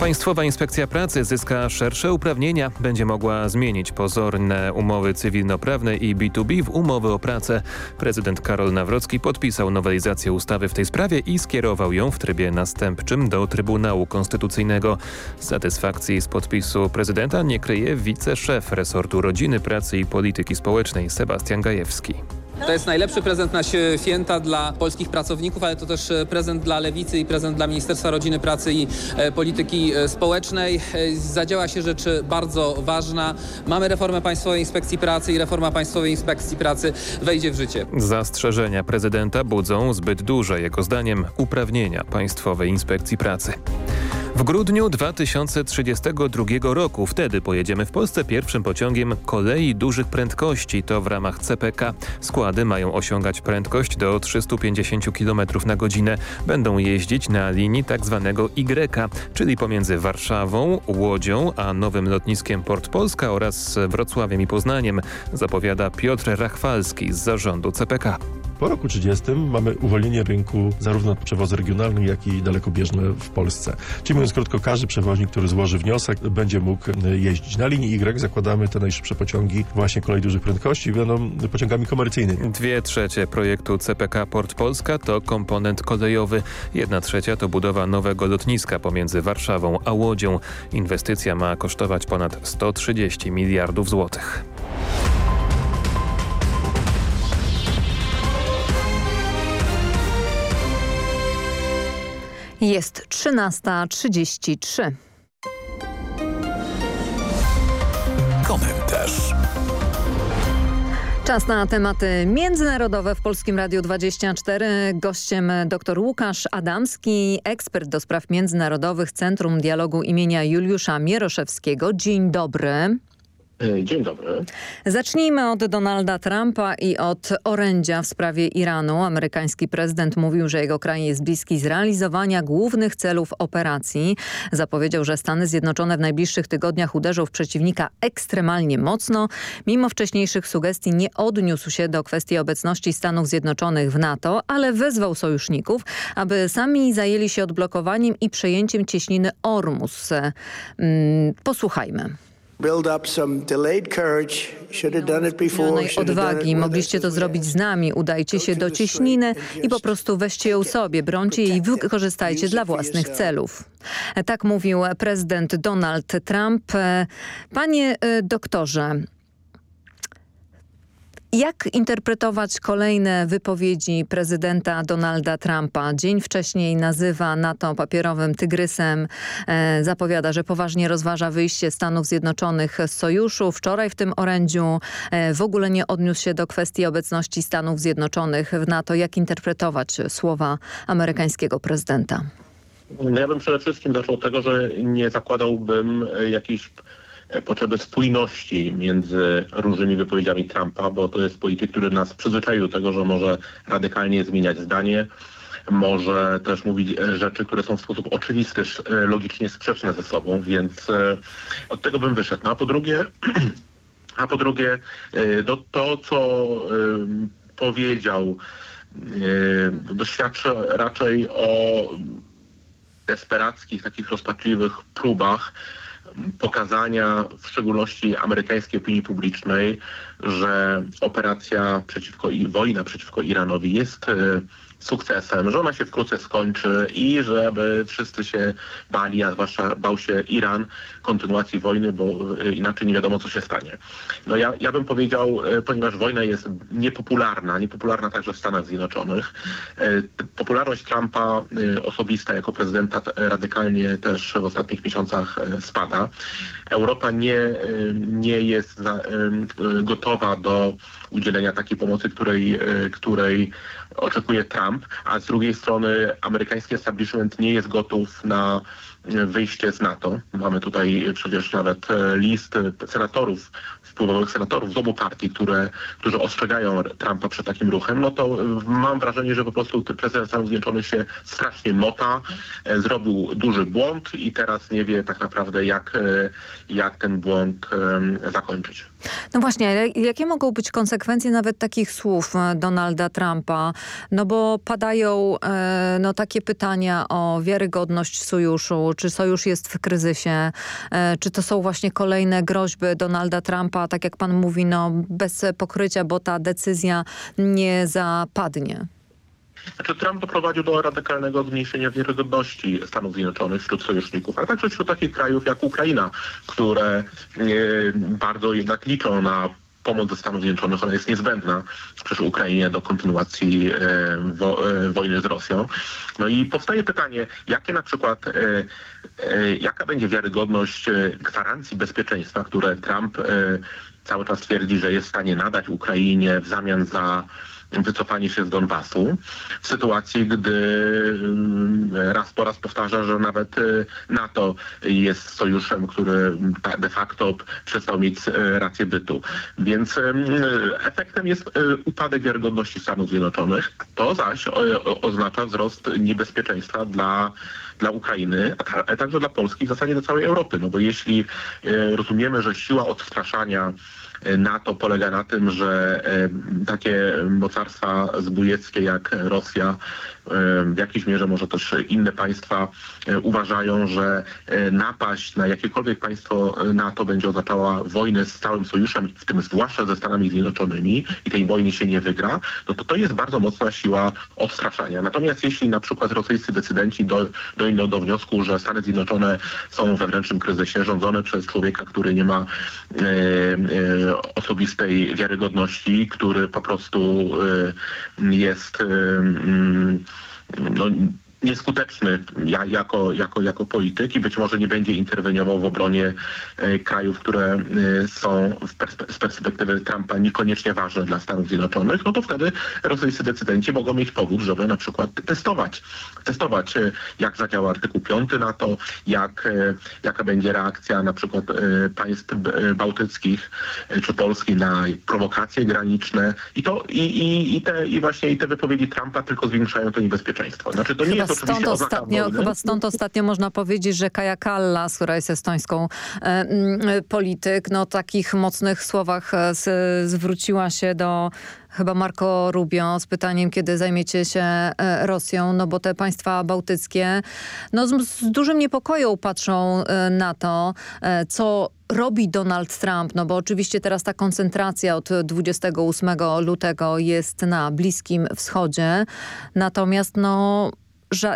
Państwowa Inspekcja Pracy zyska szersze uprawnienia. Będzie mogła zmienić pozorne umowy cywilnoprawne i B2B w umowy o pracę. Prezydent Karol Nawrocki podpisał nowelizację ustawy w tej sprawie i skierował ją w trybie następczym do Trybunału Konstytucyjnego. Satysfakcji z podpisu prezydenta nie kryje wiceszef resortu Rodziny, Pracy i Polityki Społecznej Sebastian Gajewski. To jest najlepszy prezent na święta dla polskich pracowników, ale to też prezent dla Lewicy i prezent dla Ministerstwa Rodziny, Pracy i Polityki Społecznej. Zadziała się rzecz bardzo ważna. Mamy reformę Państwowej Inspekcji Pracy i reforma Państwowej Inspekcji Pracy wejdzie w życie. Zastrzeżenia prezydenta budzą zbyt duże, jego zdaniem, uprawnienia Państwowej Inspekcji Pracy. W grudniu 2032 roku wtedy pojedziemy w Polsce pierwszym pociągiem kolei dużych prędkości. To w ramach CPK. Składy mają osiągać prędkość do 350 km na godzinę. Będą jeździć na linii tzw. Tak Y, czyli pomiędzy Warszawą, Łodzią, a nowym lotniskiem Port Polska oraz Wrocławiem i Poznaniem, zapowiada Piotr Rachwalski z zarządu CPK. Po roku 30 mamy uwolnienie rynku zarówno przewozy regionalne, jak i dalekobieżne w Polsce. Czyli mówiąc krótko, każdy przewoźnik, który złoży wniosek, będzie mógł jeździć. Na linii Y zakładamy te najszybsze pociągi właśnie kolei dużych prędkości, będą pociągami komercyjnymi. Dwie trzecie projektu CPK Port Polska to komponent kolejowy. Jedna trzecia to budowa nowego lotniska pomiędzy Warszawą a Łodzią. Inwestycja ma kosztować ponad 130 miliardów złotych. Jest 13.33. Komentarz. Czas na tematy międzynarodowe w Polskim Radiu 24. Gościem dr Łukasz Adamski, ekspert do spraw międzynarodowych Centrum Dialogu imienia Juliusza Mieroszewskiego. Dzień dobry. Dzień dobry. Zacznijmy od Donalda Trumpa i od orędzia w sprawie Iranu. Amerykański prezydent mówił, że jego kraj jest bliski zrealizowania głównych celów operacji. Zapowiedział, że Stany Zjednoczone w najbliższych tygodniach uderzą w przeciwnika ekstremalnie mocno. Mimo wcześniejszych sugestii nie odniósł się do kwestii obecności Stanów Zjednoczonych w NATO, ale wezwał sojuszników, aby sami zajęli się odblokowaniem i przejęciem cieśniny Ormus. Posłuchajmy. Pełnej odwagi. Mogliście to zrobić z nami. Udajcie się do cieśniny i po prostu weźcie ją sobie, brońcie jej i wykorzystajcie dla własnych celów. Tak mówił prezydent Donald Trump. Panie e, doktorze, jak interpretować kolejne wypowiedzi prezydenta Donalda Trumpa? Dzień wcześniej nazywa NATO papierowym tygrysem, e, zapowiada, że poważnie rozważa wyjście Stanów Zjednoczonych z sojuszu. Wczoraj w tym orędziu e, w ogóle nie odniósł się do kwestii obecności Stanów Zjednoczonych w NATO. Jak interpretować słowa amerykańskiego prezydenta? Ja bym przede wszystkim zaczął od tego, że nie zakładałbym jakichś potrzeby spójności między różnymi wypowiedziami Trumpa, bo to jest polityk, który nas przyzwyczaił do tego, że może radykalnie zmieniać zdanie, może też mówić rzeczy, które są w sposób oczywisty, logicznie sprzeczne ze sobą, więc e, od tego bym wyszedł. No, a po drugie, a po drugie no, to, co powiedział, doświadcza raczej o desperackich, takich rozpaczliwych próbach pokazania w szczególności amerykańskiej opinii publicznej, że operacja przeciwko wojna przeciwko Iranowi jest e, sukcesem, że ona się wkrótce skończy i żeby wszyscy się bali, a zwłaszcza bał się Iran kontynuacji wojny, bo e, inaczej nie wiadomo, co się stanie. No ja, ja bym powiedział, e, ponieważ wojna jest niepopularna, niepopularna także w Stanach Zjednoczonych, e, popularność Trumpa osobista jako prezydenta radykalnie też w ostatnich miesiącach spada. Europa nie, nie jest gotowa do udzielenia takiej pomocy, której, której oczekuje Trump, a z drugiej strony amerykański establishment nie jest gotów na wyjście z NATO. Mamy tutaj przecież nawet e, list senatorów, wpływowych senatorów z obu partii, które, którzy ostrzegają Trumpa przed takim ruchem, no to mam wrażenie, że po prostu prezydent Stanów Zjednoczonych się strasznie mota, e, zrobił duży błąd i teraz nie wie tak naprawdę jak, e, jak ten błąd zakończyć. No właśnie, jakie mogą być konsekwencje nawet takich słów Donalda Trumpa? No bo padają no, takie pytania o wiarygodność sojuszu, czy sojusz jest w kryzysie, e, czy to są właśnie kolejne groźby Donalda Trumpa, tak jak pan mówi, no bez pokrycia, bo ta decyzja nie zapadnie. Znaczy Trump doprowadził do radykalnego zmniejszenia wiarygodności Stanów Zjednoczonych wśród sojuszników, ale także wśród takich krajów jak Ukraina, które e, bardzo jednak liczą na pomoc ze Stanów Zjednoczonych, ona jest niezbędna przecież Ukrainie do kontynuacji e, wo, e, wojny z Rosją. No i powstaje pytanie, jakie na przykład, e, jaka będzie wiarygodność gwarancji bezpieczeństwa, które Trump cały czas twierdzi, że jest w stanie nadać Ukrainie w zamian za wycofanie się z Donbasu w sytuacji, gdy mm, raz po raz powtarza, że nawet y, NATO jest sojuszem, który de facto przestał mieć y, rację bytu. Więc efektem jest y, upadek wiarygodności Stanów Zjednoczonych. To zaś oznacza wzrost niebezpieczeństwa dla dla Ukrainy, a także dla Polski, w zasadzie dla całej Europy. No bo jeśli rozumiemy, że siła odstraszania NATO polega na tym, że e, takie mocarstwa zbójeckie jak Rosja, e, w jakiejś mierze może też inne państwa e, uważają, że napaść na jakiekolwiek państwo NATO będzie oznaczała wojnę z całym sojuszem, w tym zwłaszcza ze Stanami Zjednoczonymi i tej wojny się nie wygra, no to to jest bardzo mocna siła odstraszania. Natomiast jeśli na przykład rosyjscy decydenci do, dojdą do wniosku, że Stany Zjednoczone są w wewnętrznym kryzysie rządzone przez człowieka, który nie ma e, e, osobistej wiarygodności, który po prostu y, jest y, mm, no, nieskuteczny jako, jako, jako polityk i być może nie będzie interweniował w obronie e, krajów, które e, są z perspektywy Trumpa niekoniecznie ważne dla Stanów Zjednoczonych, no to wtedy rosyjscy decydenci mogą mieć powód, żeby na przykład testować, testować e, jak zadziała artykuł 5 NATO, jak, jaka będzie reakcja na przykład państw bałtyckich czy Polski na prowokacje graniczne i to i, i, i, te, i właśnie i te wypowiedzi Trumpa tylko zwiększają to niebezpieczeństwo. Znaczy to nie jest stąd ostatnio, wojny. chyba stąd ostatnio można powiedzieć, że Kaja Kallas, która jest estońską e, e, polityk, no takich mocnych słowach e, z, zwróciła się do chyba Marco Rubio z pytaniem, kiedy zajmiecie się e, Rosją, no bo te państwa bałtyckie no z, z dużym niepokojem patrzą na to, co robi Donald Trump, no bo oczywiście teraz ta koncentracja od 28 lutego jest na Bliskim Wschodzie, natomiast no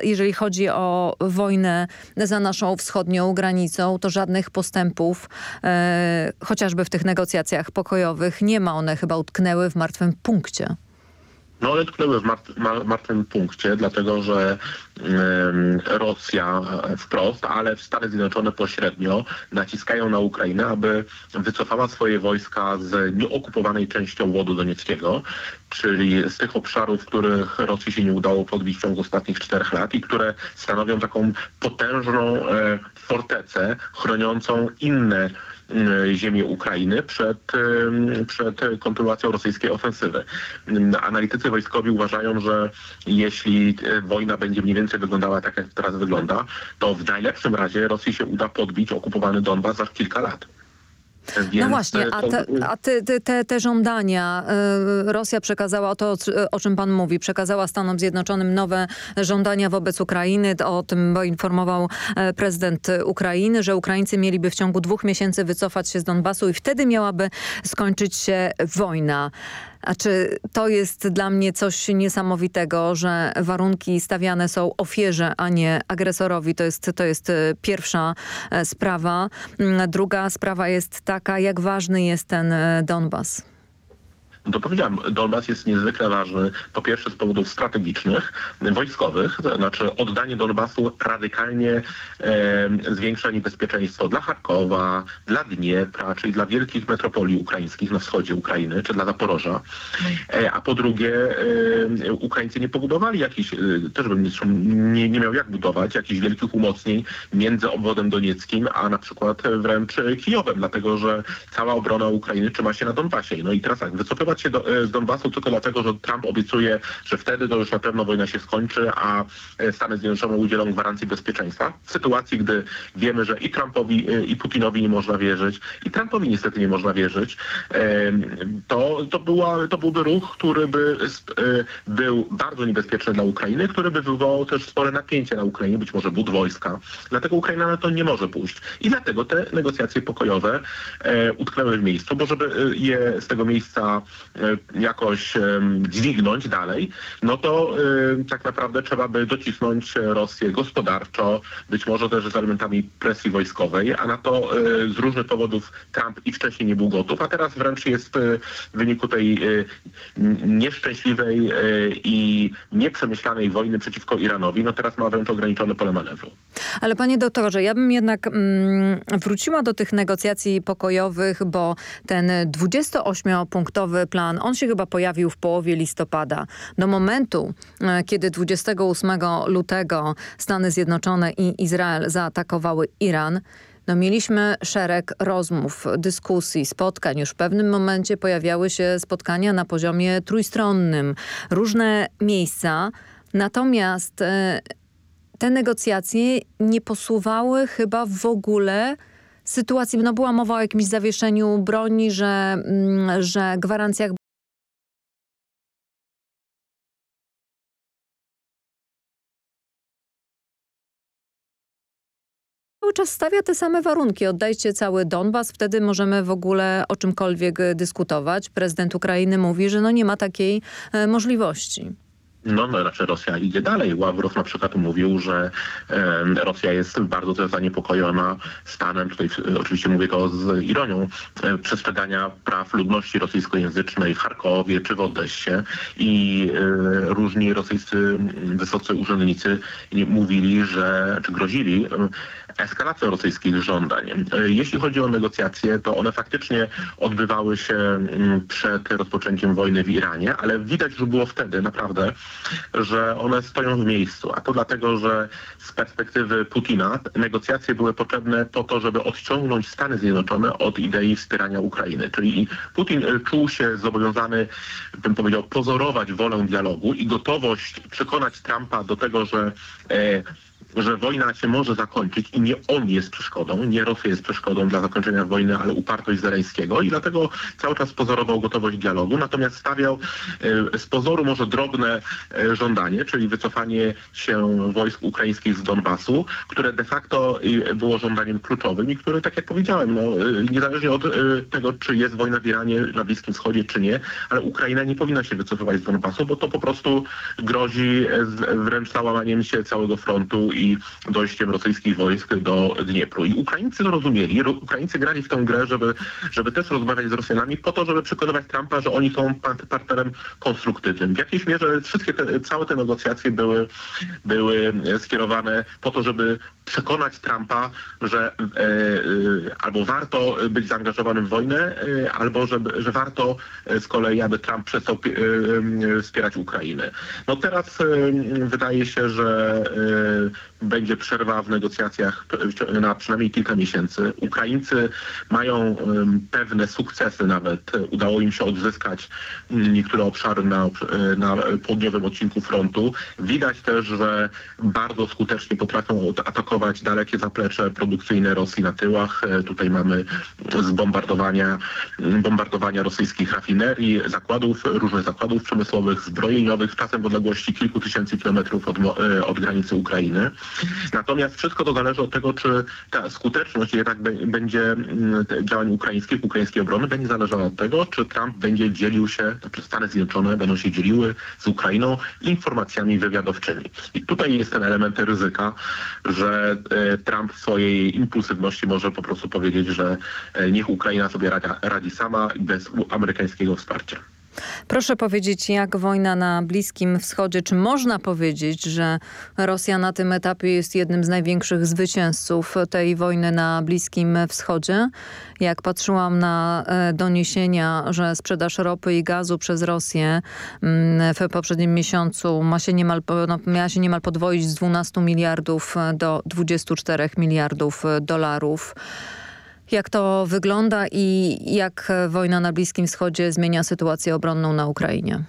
jeżeli chodzi o wojnę za naszą wschodnią granicą, to żadnych postępów, e, chociażby w tych negocjacjach pokojowych, nie ma. One chyba utknęły w martwym punkcie. No one tknęły w mart- ma- martwym punkcie, dlatego że Rosja wprost, ale Stany Zjednoczone pośrednio naciskają na Ukrainę, aby wycofała swoje wojska z nieokupowanej częścią Łodu Donieckiego, czyli z tych obszarów, których Rosji się nie udało podbić w ciągu ostatnich czterech lat i które stanowią taką potężną e, fortecę chroniącą inne ziemię Ukrainy przed, przed kontynuacją rosyjskiej ofensywy. Analitycy wojskowi uważają, że jeśli e, wojna będzie mniej więcej wyglądała tak, jak teraz wygląda, to w najlepszym razie Rosji się uda podbić okupowany Donbas za kilka lat. No Więc, właśnie, e, a te, a te, te, te, te żądania, y, Rosja przekazała to, o czym pan mówi, przekazała Stanom Zjednoczonym nowe żądania wobec Ukrainy. O tym poinformował e, prezydent Ukrainy, że Ukraińcy mieliby w ciągu dwóch miesięcy wycofać się z Donbasu i wtedy miałaby skończyć się wojna. A czy to jest dla mnie coś niesamowitego, że warunki stawiane są ofierze, a nie agresorowi? To jest, to jest e, pierwsza e, sprawa. Mm, Druga sprawa jest taka, jak ważny jest ten e, Donbas. To powiedziałem, Donbas jest niezwykle ważny, po pierwsze z powodów strategicznych, wojskowych, to znaczy oddanie Donbasu radykalnie e, zwiększa niebezpieczeństwo dla Charkowa, dla Dniepra, czyli dla wielkich metropolii ukraińskich na wschodzie Ukrainy, czy dla Zaporoża. E, a po drugie, e, Ukraińcy nie pobudowali jakichś, e, też bym nie, nie miał jak budować, jakichś wielkich umocnień między obwodem donieckim, a na przykład wręcz Kijowem, dlatego że cała obrona Ukrainy trzyma się na Donbasie. No i teraz tak, wycofywać się do, e, z Donbasu tylko dlatego, że Trump obiecuje, że wtedy to już na pewno wojna się skończy, a e, Stany Zjednoczone udzielą gwarancji bezpieczeństwa. W sytuacji, gdy wiemy, że i Trumpowi, e, i Putinowi nie można wierzyć, i Trumpowi niestety nie można wierzyć, to, to, była, to byłby ruch, który by był bardzo niebezpieczny dla Ukrainy, który by wywołał też spore napięcie na Ukrainie, być może but wojska. Dlatego Ukraina na to nie może pójść. I dlatego te negocjacje pokojowe utknęły w miejscu, bo żeby je z tego miejsca jakoś em, dźwignąć dalej, no to e, tak naprawdę trzeba by docisnąć Rosję gospodarczo, być może też z elementami presji wojskowej, a na to e, z różnych powodów Trump i wcześniej nie był gotów, a teraz wręcz jest e, w wyniku tej e, nieszczęśliwej e, i nieprzemyślanej wojny przeciwko Iranowi, no teraz ma wręcz ograniczone pole manewru. Ale panie doktorze, ja bym jednak mm, wróciła do tych negocjacji pokojowych, bo ten 28-punktowy plan, on się chyba pojawił w połowie listopada. Do momentu, e, kiedy 28 lutego Stany Zjednoczone i Izrael zaatakowały Iran, no mieliśmy szereg rozmów, dyskusji, spotkań. Już w pewnym momencie pojawiały się spotkania na poziomie trójstronnym. Różne miejsca. Natomiast e, te negocjacje nie posuwały chyba w ogóle sytuacji. No była mowa o jakimś zawieszeniu broni, że, mm, że gwarancjach cały czas stawia te same warunki. Oddajcie cały Donbas, wtedy możemy w ogóle o czymkolwiek dyskutować. Prezydent Ukrainy mówi, że no nie ma takiej e, możliwości. No, no raczej Rosja idzie dalej. Ławrow na przykład mówił, że em, Rosja jest bardzo też zaniepokojona stanem, tutaj e, oczywiście mówię to z ironią, e, przestrzegania praw ludności rosyjskojęzycznej w Charkowie czy w Odessie i e, różni rosyjscy wysocy urzędnicy mówili, że, czy grozili em, eskalacją rosyjskich żądań. E, Jeśli chodzi o negocjacje, to one faktycznie odbywały się mm, przed rozpoczęciem wojny w Iranie, ale widać, że było wtedy naprawdę że one stoją w miejscu. A to dlatego, że z perspektywy Putina negocjacje były potrzebne po to, żeby odciągnąć Stany Zjednoczone od idei wspierania Ukrainy. Czyli Putin czuł się zobowiązany, bym powiedział, pozorować wolę dialogu i gotowość przekonać Trumpa do tego, że e, że wojna się może zakończyć i nie on jest przeszkodą, nie Rosja jest przeszkodą dla zakończenia wojny, ale upartość Zeleńskiego i dlatego cały czas pozorował gotowość dialogu, natomiast stawiał e, z pozoru może drobne e, żądanie, czyli wycofanie się wojsk ukraińskich z Donbasu, które de facto e, było żądaniem kluczowym i które, tak jak powiedziałem, no, niezależnie od tego, czy jest wojna w Iranie, na Bliskim Wschodzie, czy nie, ale Ukraina nie powinna się wycofywać z Donbasu, bo to po prostu grozi wręcz załamaniem się całego frontu i i dojściem rosyjskich wojsk do Dniepru. I Ukraińcy to rozumieli. Ukraińcy grali w tę grę, żeby, żeby też rozmawiać z Rosjanami po to, żeby przekonywać Trumpa, że oni są partnerem konstruktywnym. W jakiejś mierze wszystkie te, całe te negocjacje były, były skierowane po to, żeby przekonać Trumpa, że e, e, albo warto być zaangażowanym w wojnę, e, albo żeby, że warto z kolei, aby Trump przestał e, wspierać Ukrainę. No teraz e, wydaje się, że będzie przerwa w negocjacjach na przynajmniej kilka miesięcy. Ukraińcy mają pewne sukcesy nawet. Udało im się odzyskać niektóre obszary na, na południowym odcinku frontu. Widać też, że bardzo skutecznie potrafią atakować dalekie zaplecze produkcyjne Rosji na tyłach. E, tutaj mamy zbombardowania bombardowania rosyjskich rafinerii, zakładów, różnych zakładów przemysłowych, zbrojeniowych, czasem w odległości kilku tysięcy kilometrów od, e, od granicy Ukrainy. Natomiast wszystko to zależy od tego, czy ta skuteczność jednak będzie mm, działań ukraińskich, ukraińskiej obrony będzie zależała od tego, czy Trump będzie dzielił się, znaczy Stany Zjednoczone będą się dzieliły z Ukrainą informacjami wywiadowczymi. I tutaj jest ten element ryzyka, że e, Trump w swojej impulsywności może po prostu powiedzieć, że e, niech Ukraina sobie radzi, sama bez amerykańskiego wsparcia. Proszę powiedzieć, jak wojna na Bliskim Wschodzie, czy można powiedzieć, że Rosja na tym etapie jest jednym z największych zwycięzców tej wojny na Bliskim Wschodzie? Jak patrzyłam na e, doniesienia, że sprzedaż ropy i gazu przez Rosję mm, w poprzednim miesiącu ma się niemal, no, miała się niemal podwoić z 12 miliardów do 24 miliardów dolarów. Jak to wygląda i jak wojna na Bliskim Wschodzie zmienia sytuację obronną na Ukrainie?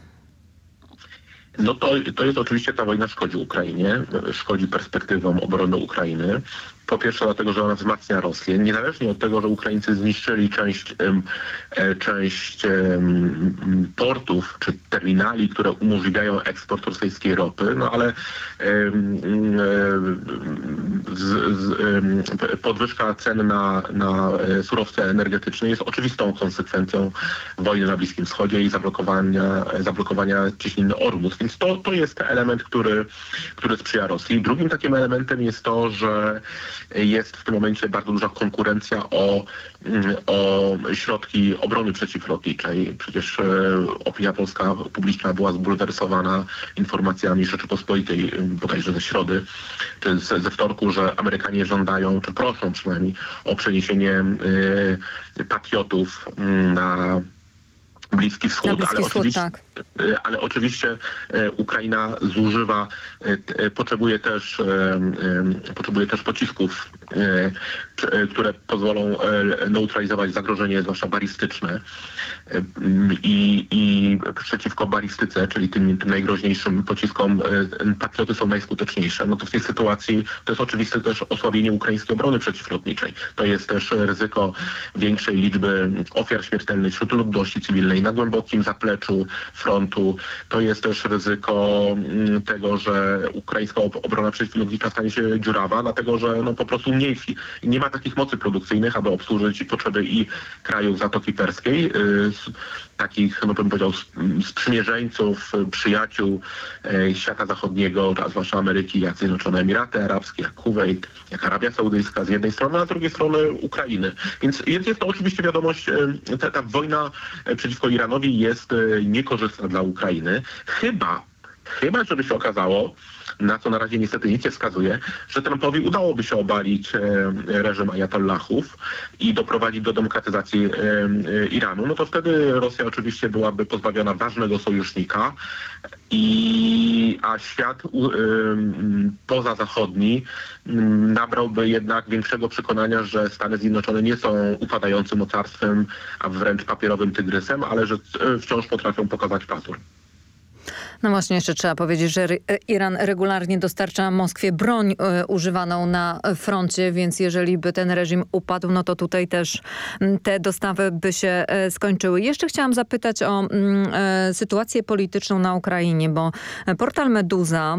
No to, to jest oczywiście ta wojna szkodzi Ukrainie, szkodzi perspektywom obrony Ukrainy. Po pierwsze dlatego, że ona wzmacnia Rosję. Niezależnie od tego, że Ukraińcy zniszczyli część, e, część portów czy terminali, które umożliwiają eksport rosyjskiej ropy, no ale podwyżka cen na, na e, surowce energetyczne jest oczywistą konsekwencją wojny na Bliskim Wschodzie i zablokowania, zablokowania cieśniny Ormus. Więc to, to jest element, który, który sprzyja Rosji. Drugim takim elementem jest to, że jest w tym momencie bardzo duża konkurencja o, mm, o środki obrony przeciwlotniczej. Przecież e, opinia polska publiczna była zbulwersowana informacjami Rzeczypospolitej bodajże ze środy czy ze, ze wtorku, że Amerykanie żądają, czy proszą przynajmniej o przeniesienie y, patriotów mm, na Bliski Wschód, Bliski ale, Wschód oczywiście, tak. E, ale oczywiście e, Ukraina zużywa, e, potrzebuje też, potrzebuje też pocisków, które pozwolą neutralizować zagrożenie, zwłaszcza balistyczne i, i przeciwko balistyce, czyli tym, tym najgroźniejszym pociskom patrioty są najskuteczniejsze. No to w tej sytuacji to jest oczywiste też osłabienie ukraińskiej obrony przeciwlotniczej. To jest też ryzyko większej liczby ofiar śmiertelnych wśród ludności cywilnej na głębokim zapleczu frontu. To jest też ryzyko mm, tego, że ukraińska obrona przeciwlotnicza stanie się dziurawa, dlatego że no, po prostu nie, nie ma takich mocy produkcyjnych, aby obsłużyć potrzeby i krajów Zatoki Perskiej, y, takich, no bym powiedział, sprzymierzeńców, przyjaciół e, świata zachodniego, a zwłaszcza Ameryki, jak Zjednoczone Emiraty Arabskie, jak Kuwait, jak Arabia Saudyjska z jednej strony, a z drugiej strony Ukrainy. Więc jest, jest to oczywiście wiadomość, e, ta, ta wojna e, przeciwko Iranowi jest niekorzystna dla Ukrainy, chyba, chyba żeby się okazało, na co na razie niestety nic nie wskazuje, że Trumpowi udałoby się obalić e, reżim ajatollahów i doprowadzić do demokratyzacji e, e, Iranu, no to wtedy Rosja oczywiście byłaby pozbawiona ważnego sojusznika i a świat pozazachodni nabrałby jednak większego przekonania, że Stany Zjednoczone nie są upadającym mocarstwem, a wręcz papierowym tygrysem, ale że wciąż potrafią pokazać patur. No właśnie, jeszcze trzeba powiedzieć, że Iran regularnie dostarcza Moskwie broń e, używaną na froncie, więc jeżeli by ten reżim upadł, no to tutaj też te dostawy by się e, skończyły. Jeszcze chciałam zapytać o e, sytuację polityczną na Ukrainie, bo portal Meduza,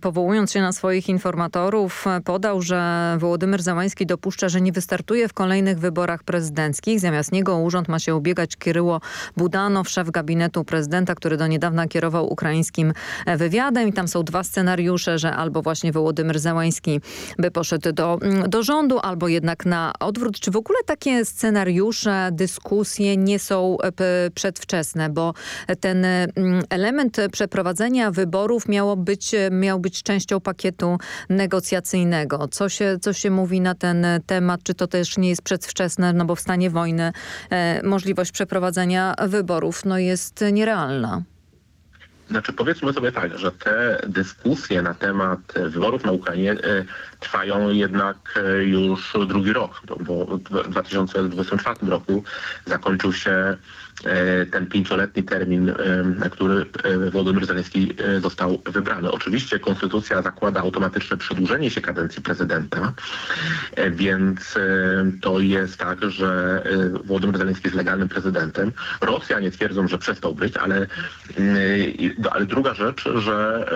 powołując się na swoich informatorów, podał, że Wołodymyr Załański dopuszcza, że nie wystartuje w kolejnych wyborach prezydenckich. Zamiast niego urząd ma się ubiegać Kiryło Budanow, szef gabinetu prezydenta, który do niedawna kierował ukraińskim wywiadem i tam są dwa scenariusze, że albo właśnie Wołodymyr Załański by poszedł do, do rządu, albo jednak na odwrót. Czy w ogóle takie scenariusze, dyskusje nie są e, przedwczesne, bo ten mm, element przeprowadzenia wyborów miało być, miał być częścią pakietu negocjacyjnego. Co się, co się mówi na ten temat? Czy to też nie jest przedwczesne? No bo w stanie wojny e, możliwość przeprowadzenia wyborów no jest nierealna. Znaczy powiedzmy sobie tak, że te dyskusje na temat wyborów na Ukrainie e, trwają jednak e, już drugi rok, bo w 2024 roku zakończył się E, ten pięcioletni termin, e, na który e, Władimir Zelenski został wybrany. Oczywiście konstytucja zakłada automatyczne przedłużenie się kadencji prezydenta, więc to jest tak, że Władimir Zelenski jest legalnym prezydentem. Rosjanie twierdzą, że przestał być, ale, ale druga rzecz, że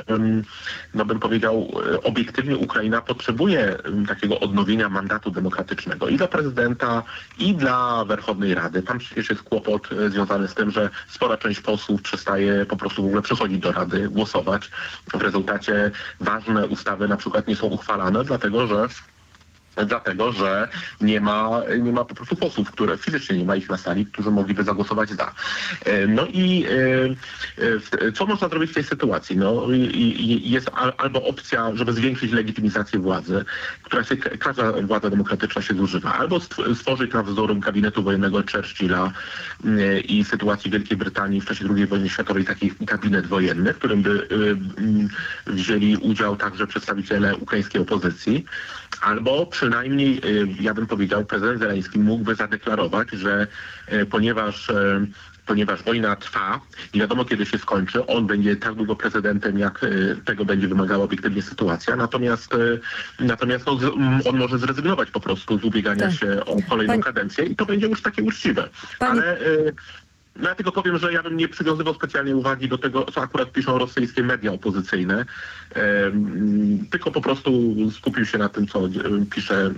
no bym powiedział obiektywnie Ukraina potrzebuje takiego odnowienia mandatu demokratycznego i dla prezydenta, i dla Werchownej Rady. Tam przecież jest kłopot związany z tym, że spora część posłów przestaje po prostu w ogóle przychodzić do Rady, głosować. W rezultacie ważne ustawy na przykład nie są uchwalane, dlatego że dlatego że nie ma, nie ma po prostu posłów, które fizycznie nie ma ich na sali, którzy mogliby zagłosować za. E, no i e, e, co można zrobić w tej sytuacji? No, jest albo opcja, żeby zwiększyć legitymizację władzy, która się, każda władza demokratyczna się zużywa, albo stworzyć na wzoru gabinetu wojennego Churchilla i sytuacji Wielkiej Brytanii w czasie II wojny światowej taki gabinet wojenny, w którym by wzięli udział także przedstawiciele ukraińskiej opozycji, albo przynajmniej, y, ja bym powiedział, prezydent Zeleński mógłby zadeklarować, że y, ponieważ y, ponieważ wojna trwa i wiadomo kiedy się skończy, on będzie tak długo prezydentem, jak tego będzie wymagała obiektywnie sytuacja, natomiast, natomiast no, on może zrezygnować po prostu z ubiegania tak. się o kolejną Pani... kadencję i to będzie już takie uczciwe. Pani... Ale no ja tylko powiem, że ja bym nie przywiązywał specjalnie uwagi do tego, co akurat piszą rosyjskie media opozycyjne, tylko po prostu skupił się na tym, co pisze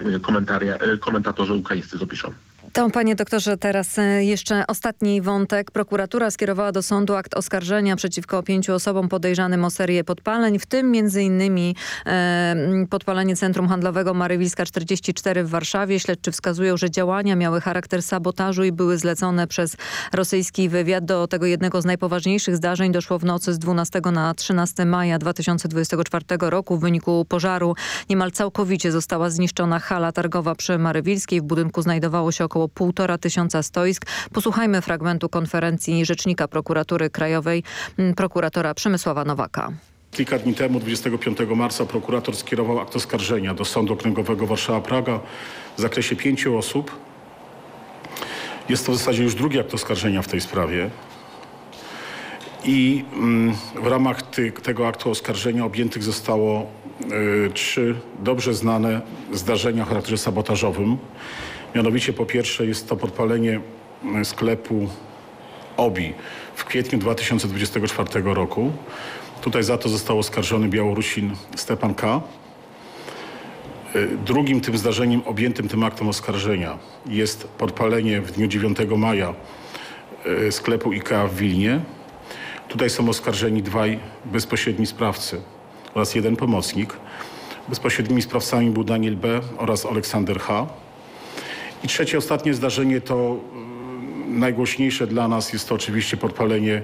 komentatorzy ukraińscy, co piszą. To panie doktorze teraz e, jeszcze ostatni wątek. Prokuratura skierowała do sądu akt oskarżenia przeciwko pięciu osobom podejrzanym o serię podpaleń, w tym innymi e, podpalenie Centrum Handlowego Marywilska 44 w Warszawie. Śledczy wskazują, że działania miały charakter sabotażu i były zlecone przez rosyjski wywiad. Do tego jednego z najpoważniejszych zdarzeń doszło w nocy z 12 na 13 maja 2024 roku. W wyniku pożaru niemal całkowicie została zniszczona hala targowa przy Marywilskiej. W budynku znajdowało się około około półtora tysiąca stoisk. Posłuchajmy fragmentu konferencji Rzecznika Prokuratury Krajowej, mm, prokuratora Przemysława Nowaka. Kilka dni temu, 25 marca, prokurator skierował akt oskarżenia do Sądu Okręgowego Warszawa-Praga w zakresie pięciu osób. Jest to w zasadzie już drugi akt oskarżenia w tej sprawie. I mm, w ramach ty, tego aktu oskarżenia objętych zostało y, trzy dobrze znane zdarzenia o charakterze sabotażowym. Mianowicie po pierwsze jest to podpalenie e, sklepu OBI w kwietniu 2024 roku. Tutaj za to został oskarżony Białorusin Stepan K. E, drugim tym zdarzeniem objętym tym aktem oskarżenia jest podpalenie w dniu 9 maja e, sklepu IKEA w Wilnie. Tutaj są oskarżeni dwaj bezpośredni sprawcy oraz jeden pomocnik. Bezpośrednimi sprawcami był Daniel B. oraz Aleksander H. I trzecie, ostatnie zdarzenie to mm, najgłośniejsze dla nas jest to oczywiście podpalenie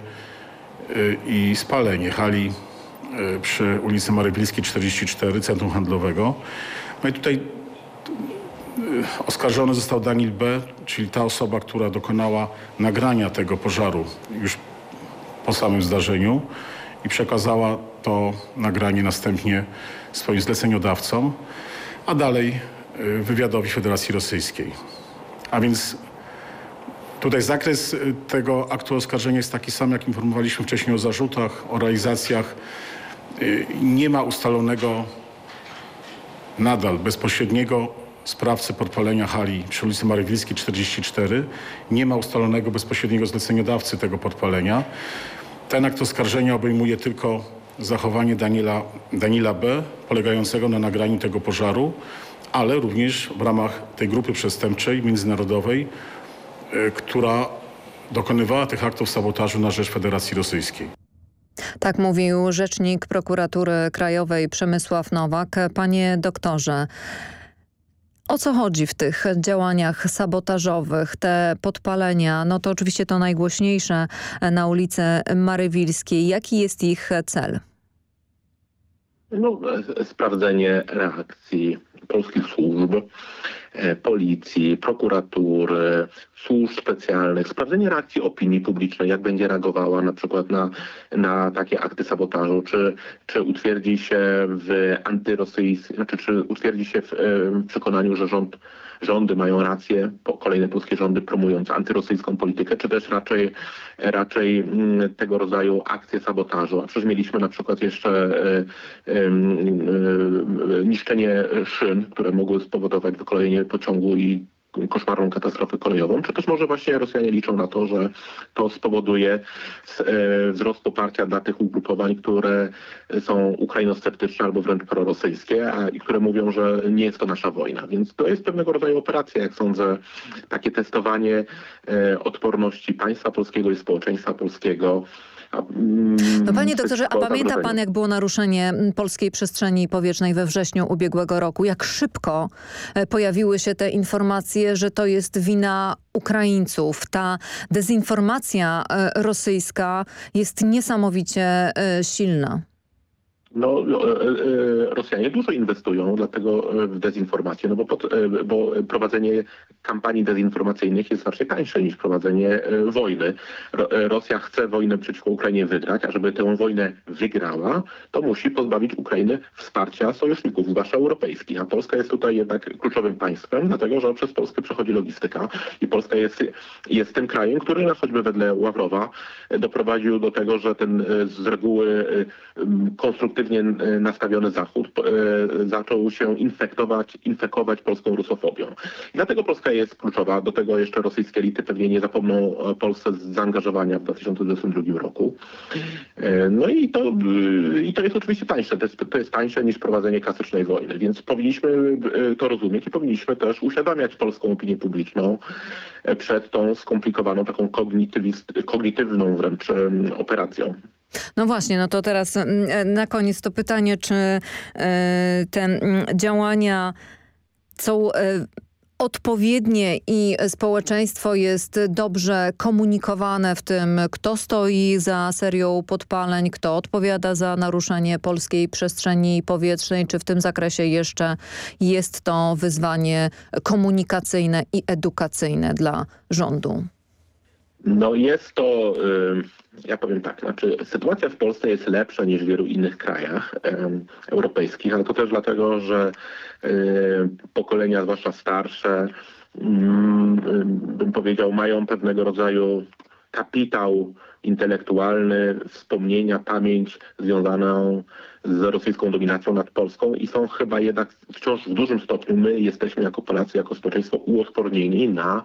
y, i spalenie hali y, przy ulicy Marywilskiej 44, centrum handlowego. No i tutaj y, oskarżony został Daniel B., czyli ta osoba, która dokonała nagrania tego pożaru już po samym zdarzeniu i przekazała to nagranie następnie swoim zleceniodawcom, a dalej wywiadowi Federacji Rosyjskiej. A więc tutaj zakres y, tego aktu oskarżenia jest taki sam, jak informowaliśmy wcześniej o zarzutach, o realizacjach. Y, Nie ma ustalonego nadal bezpośredniego sprawcy podpalenia hali przy ulicy Marywilskiej 44. Nie ma ustalonego bezpośredniego zleceniodawcy tego podpalenia. Ten akt oskarżenia obejmuje tylko zachowanie Daniela, Daniela B. polegającego na nagraniu tego pożaru, ale również w ramach tej grupy przestępczej międzynarodowej, y, która dokonywała tych aktów sabotażu na rzecz Federacji Rosyjskiej. Tak mówił rzecznik prokuratury krajowej Przemysław Nowak. Panie doktorze, o co chodzi w tych działaniach sabotażowych, te podpalenia? No to oczywiście to najgłośniejsze na ulicy Marywilskiej. Jaki jest ich cel? No, e, sprawdzenie reakcji polskich służb, e, policji, prokuratury, służb specjalnych, sprawdzenie reakcji opinii publicznej, jak będzie reagowała na przykład na, na takie akty sabotażu, czy, czy utwierdzi się w antyrosyjskim, znaczy czy utwierdzi się w e, przekonaniu, że rząd rządy mają rację, kolejne polskie rządy promując antyrosyjską politykę, czy też raczej, raczej mm, tego rodzaju akcje sabotażu. A przecież mieliśmy na przykład jeszcze e, em, e, niszczenie szyn, które mogły spowodować wykolejenie pociągu i koszmarną katastrofę kolejową, czy też może właśnie Rosjanie liczą na to, że to spowoduje e, wzrost poparcia dla tych ugrupowań, które są ukrainosceptyczne albo wręcz prorosyjskie, a, i które mówią, że nie jest to nasza wojna. Więc to jest pewnego rodzaju operacja, jak sądzę, takie testowanie e, odporności państwa polskiego i społeczeństwa polskiego. Mm, No panie doktorze, a przeciwko pamięta pan jak było naruszenie mm, polskiej przestrzeni powietrznej we wrześniu ubiegłego roku? Jak szybko e, pojawiły się te informacje, że to jest wina Ukraińców. Ta dezinformacja e, rosyjska jest niesamowicie e, silna. No, e, e, Rosjanie dużo inwestują dlatego e, w dezinformację, no bo, pod, bo prowadzenie kampanii dezinformacyjnych jest znacznie tańsze niż prowadzenie wojny. Ro, Rosja chce wojnę przeciwko Ukrainie wygrać, a żeby tę wojnę wygrała, to musi pozbawić Ukrainy wsparcia sojuszników, zwłaszcza europejskich. A Polska jest tutaj jednak kluczowym państwem, dlatego że przez Polskę przechodzi logistyka i Polska jest, jest tym krajem, który choćby wedle Ławrowa doprowadził do tego, że ten z reguły e, konstruktywnie e, nastawiony Zachód e, zaczął się infektować, infekować polską rusofobią. I dlatego Polska jest kluczowa. Do tego jeszcze rosyjskie elity pewnie nie zapomną Polsce z zaangażowania w 2022 roku. E, No i to, i to jest oczywiście tańsze. To jest, to jest tańsze niż prowadzenie klasycznej wojny. Więc powinniśmy to rozumieć i powinniśmy też uświadamiać polską opinię publiczną przed tą skomplikowaną, taką kognitywną wręcz operacją. No właśnie, no to teraz mm, e, na koniec to pytanie, czy e, te mm, działania są e, odpowiednie i społeczeństwo jest dobrze komunikowane w tym, kto stoi za serią podpaleń, kto odpowiada za naruszenie polskiej przestrzeni powietrznej, czy w tym zakresie jeszcze jest to wyzwanie komunikacyjne i edukacyjne dla rządu? No jest to, y, ja powiem tak, znaczy sytuacja w Polsce jest lepsza niż w wielu innych krajach europejskich, ale to też dlatego, że y, pokolenia, zwłaszcza starsze, mm, y, bym powiedział, mają pewnego rodzaju kapitał intelektualny, wspomnienia, pamięć związaną z rosyjską dominacją nad Polską i są chyba jednak wciąż w dużym stopniu, my jesteśmy jako Polacy, jako społeczeństwo uodpornieni na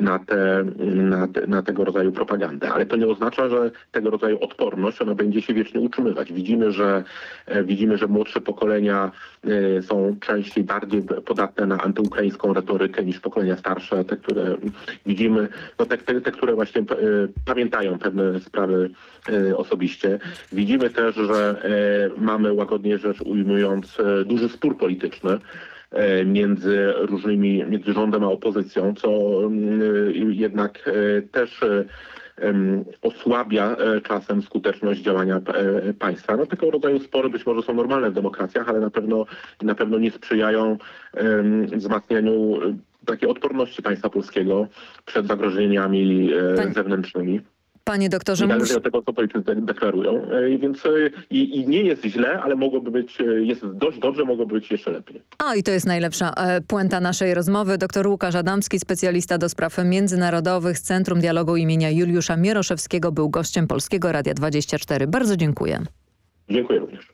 na, te, na, te, na tego rodzaju propagandę. Ale to nie oznacza, że tego rodzaju odporność ona będzie się wiecznie utrzymywać. Widzimy, że e, widzimy, że młodsze pokolenia e, są częściej bardziej podatne na antyukraińską retorykę niż pokolenia starsze, te, które widzimy, no te, te, te które właśnie e, pamiętają pewne sprawy osobiście. Widzimy też, że mamy łagodnie rzecz ujmując duży spór polityczny między różnymi, między rządem a opozycją, co mm, jednak e, też e, osłabia e, czasem skuteczność działania e, państwa. No tego rodzaju spory być może są normalne w demokracjach, ale na pewno, na pewno nie sprzyjają wzmacnianiu e, takiej odporności państwa polskiego przed zagrożeniami e, Panie- zewnętrznymi. Panie doktorze, Niezależnie od tego, co politycy deklarują. E, Więc e, i, i nie jest źle, ale mogłoby być, e, jest dość dobrze, mogłoby być jeszcze lepiej. A i to jest najlepsza puenta naszej rozmowy. Doktor Łukasz Adamski, specjalista do spraw międzynarodowych z Centrum Dialogu imienia Juliusza Mieroszewskiego był gościem Polskiego Radia 24. Bardzo dziękuję. Dziękuję również.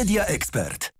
Media Expert.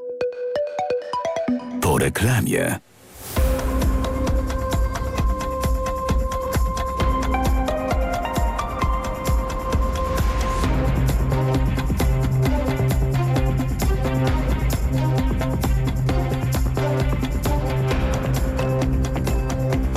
Po reklamie.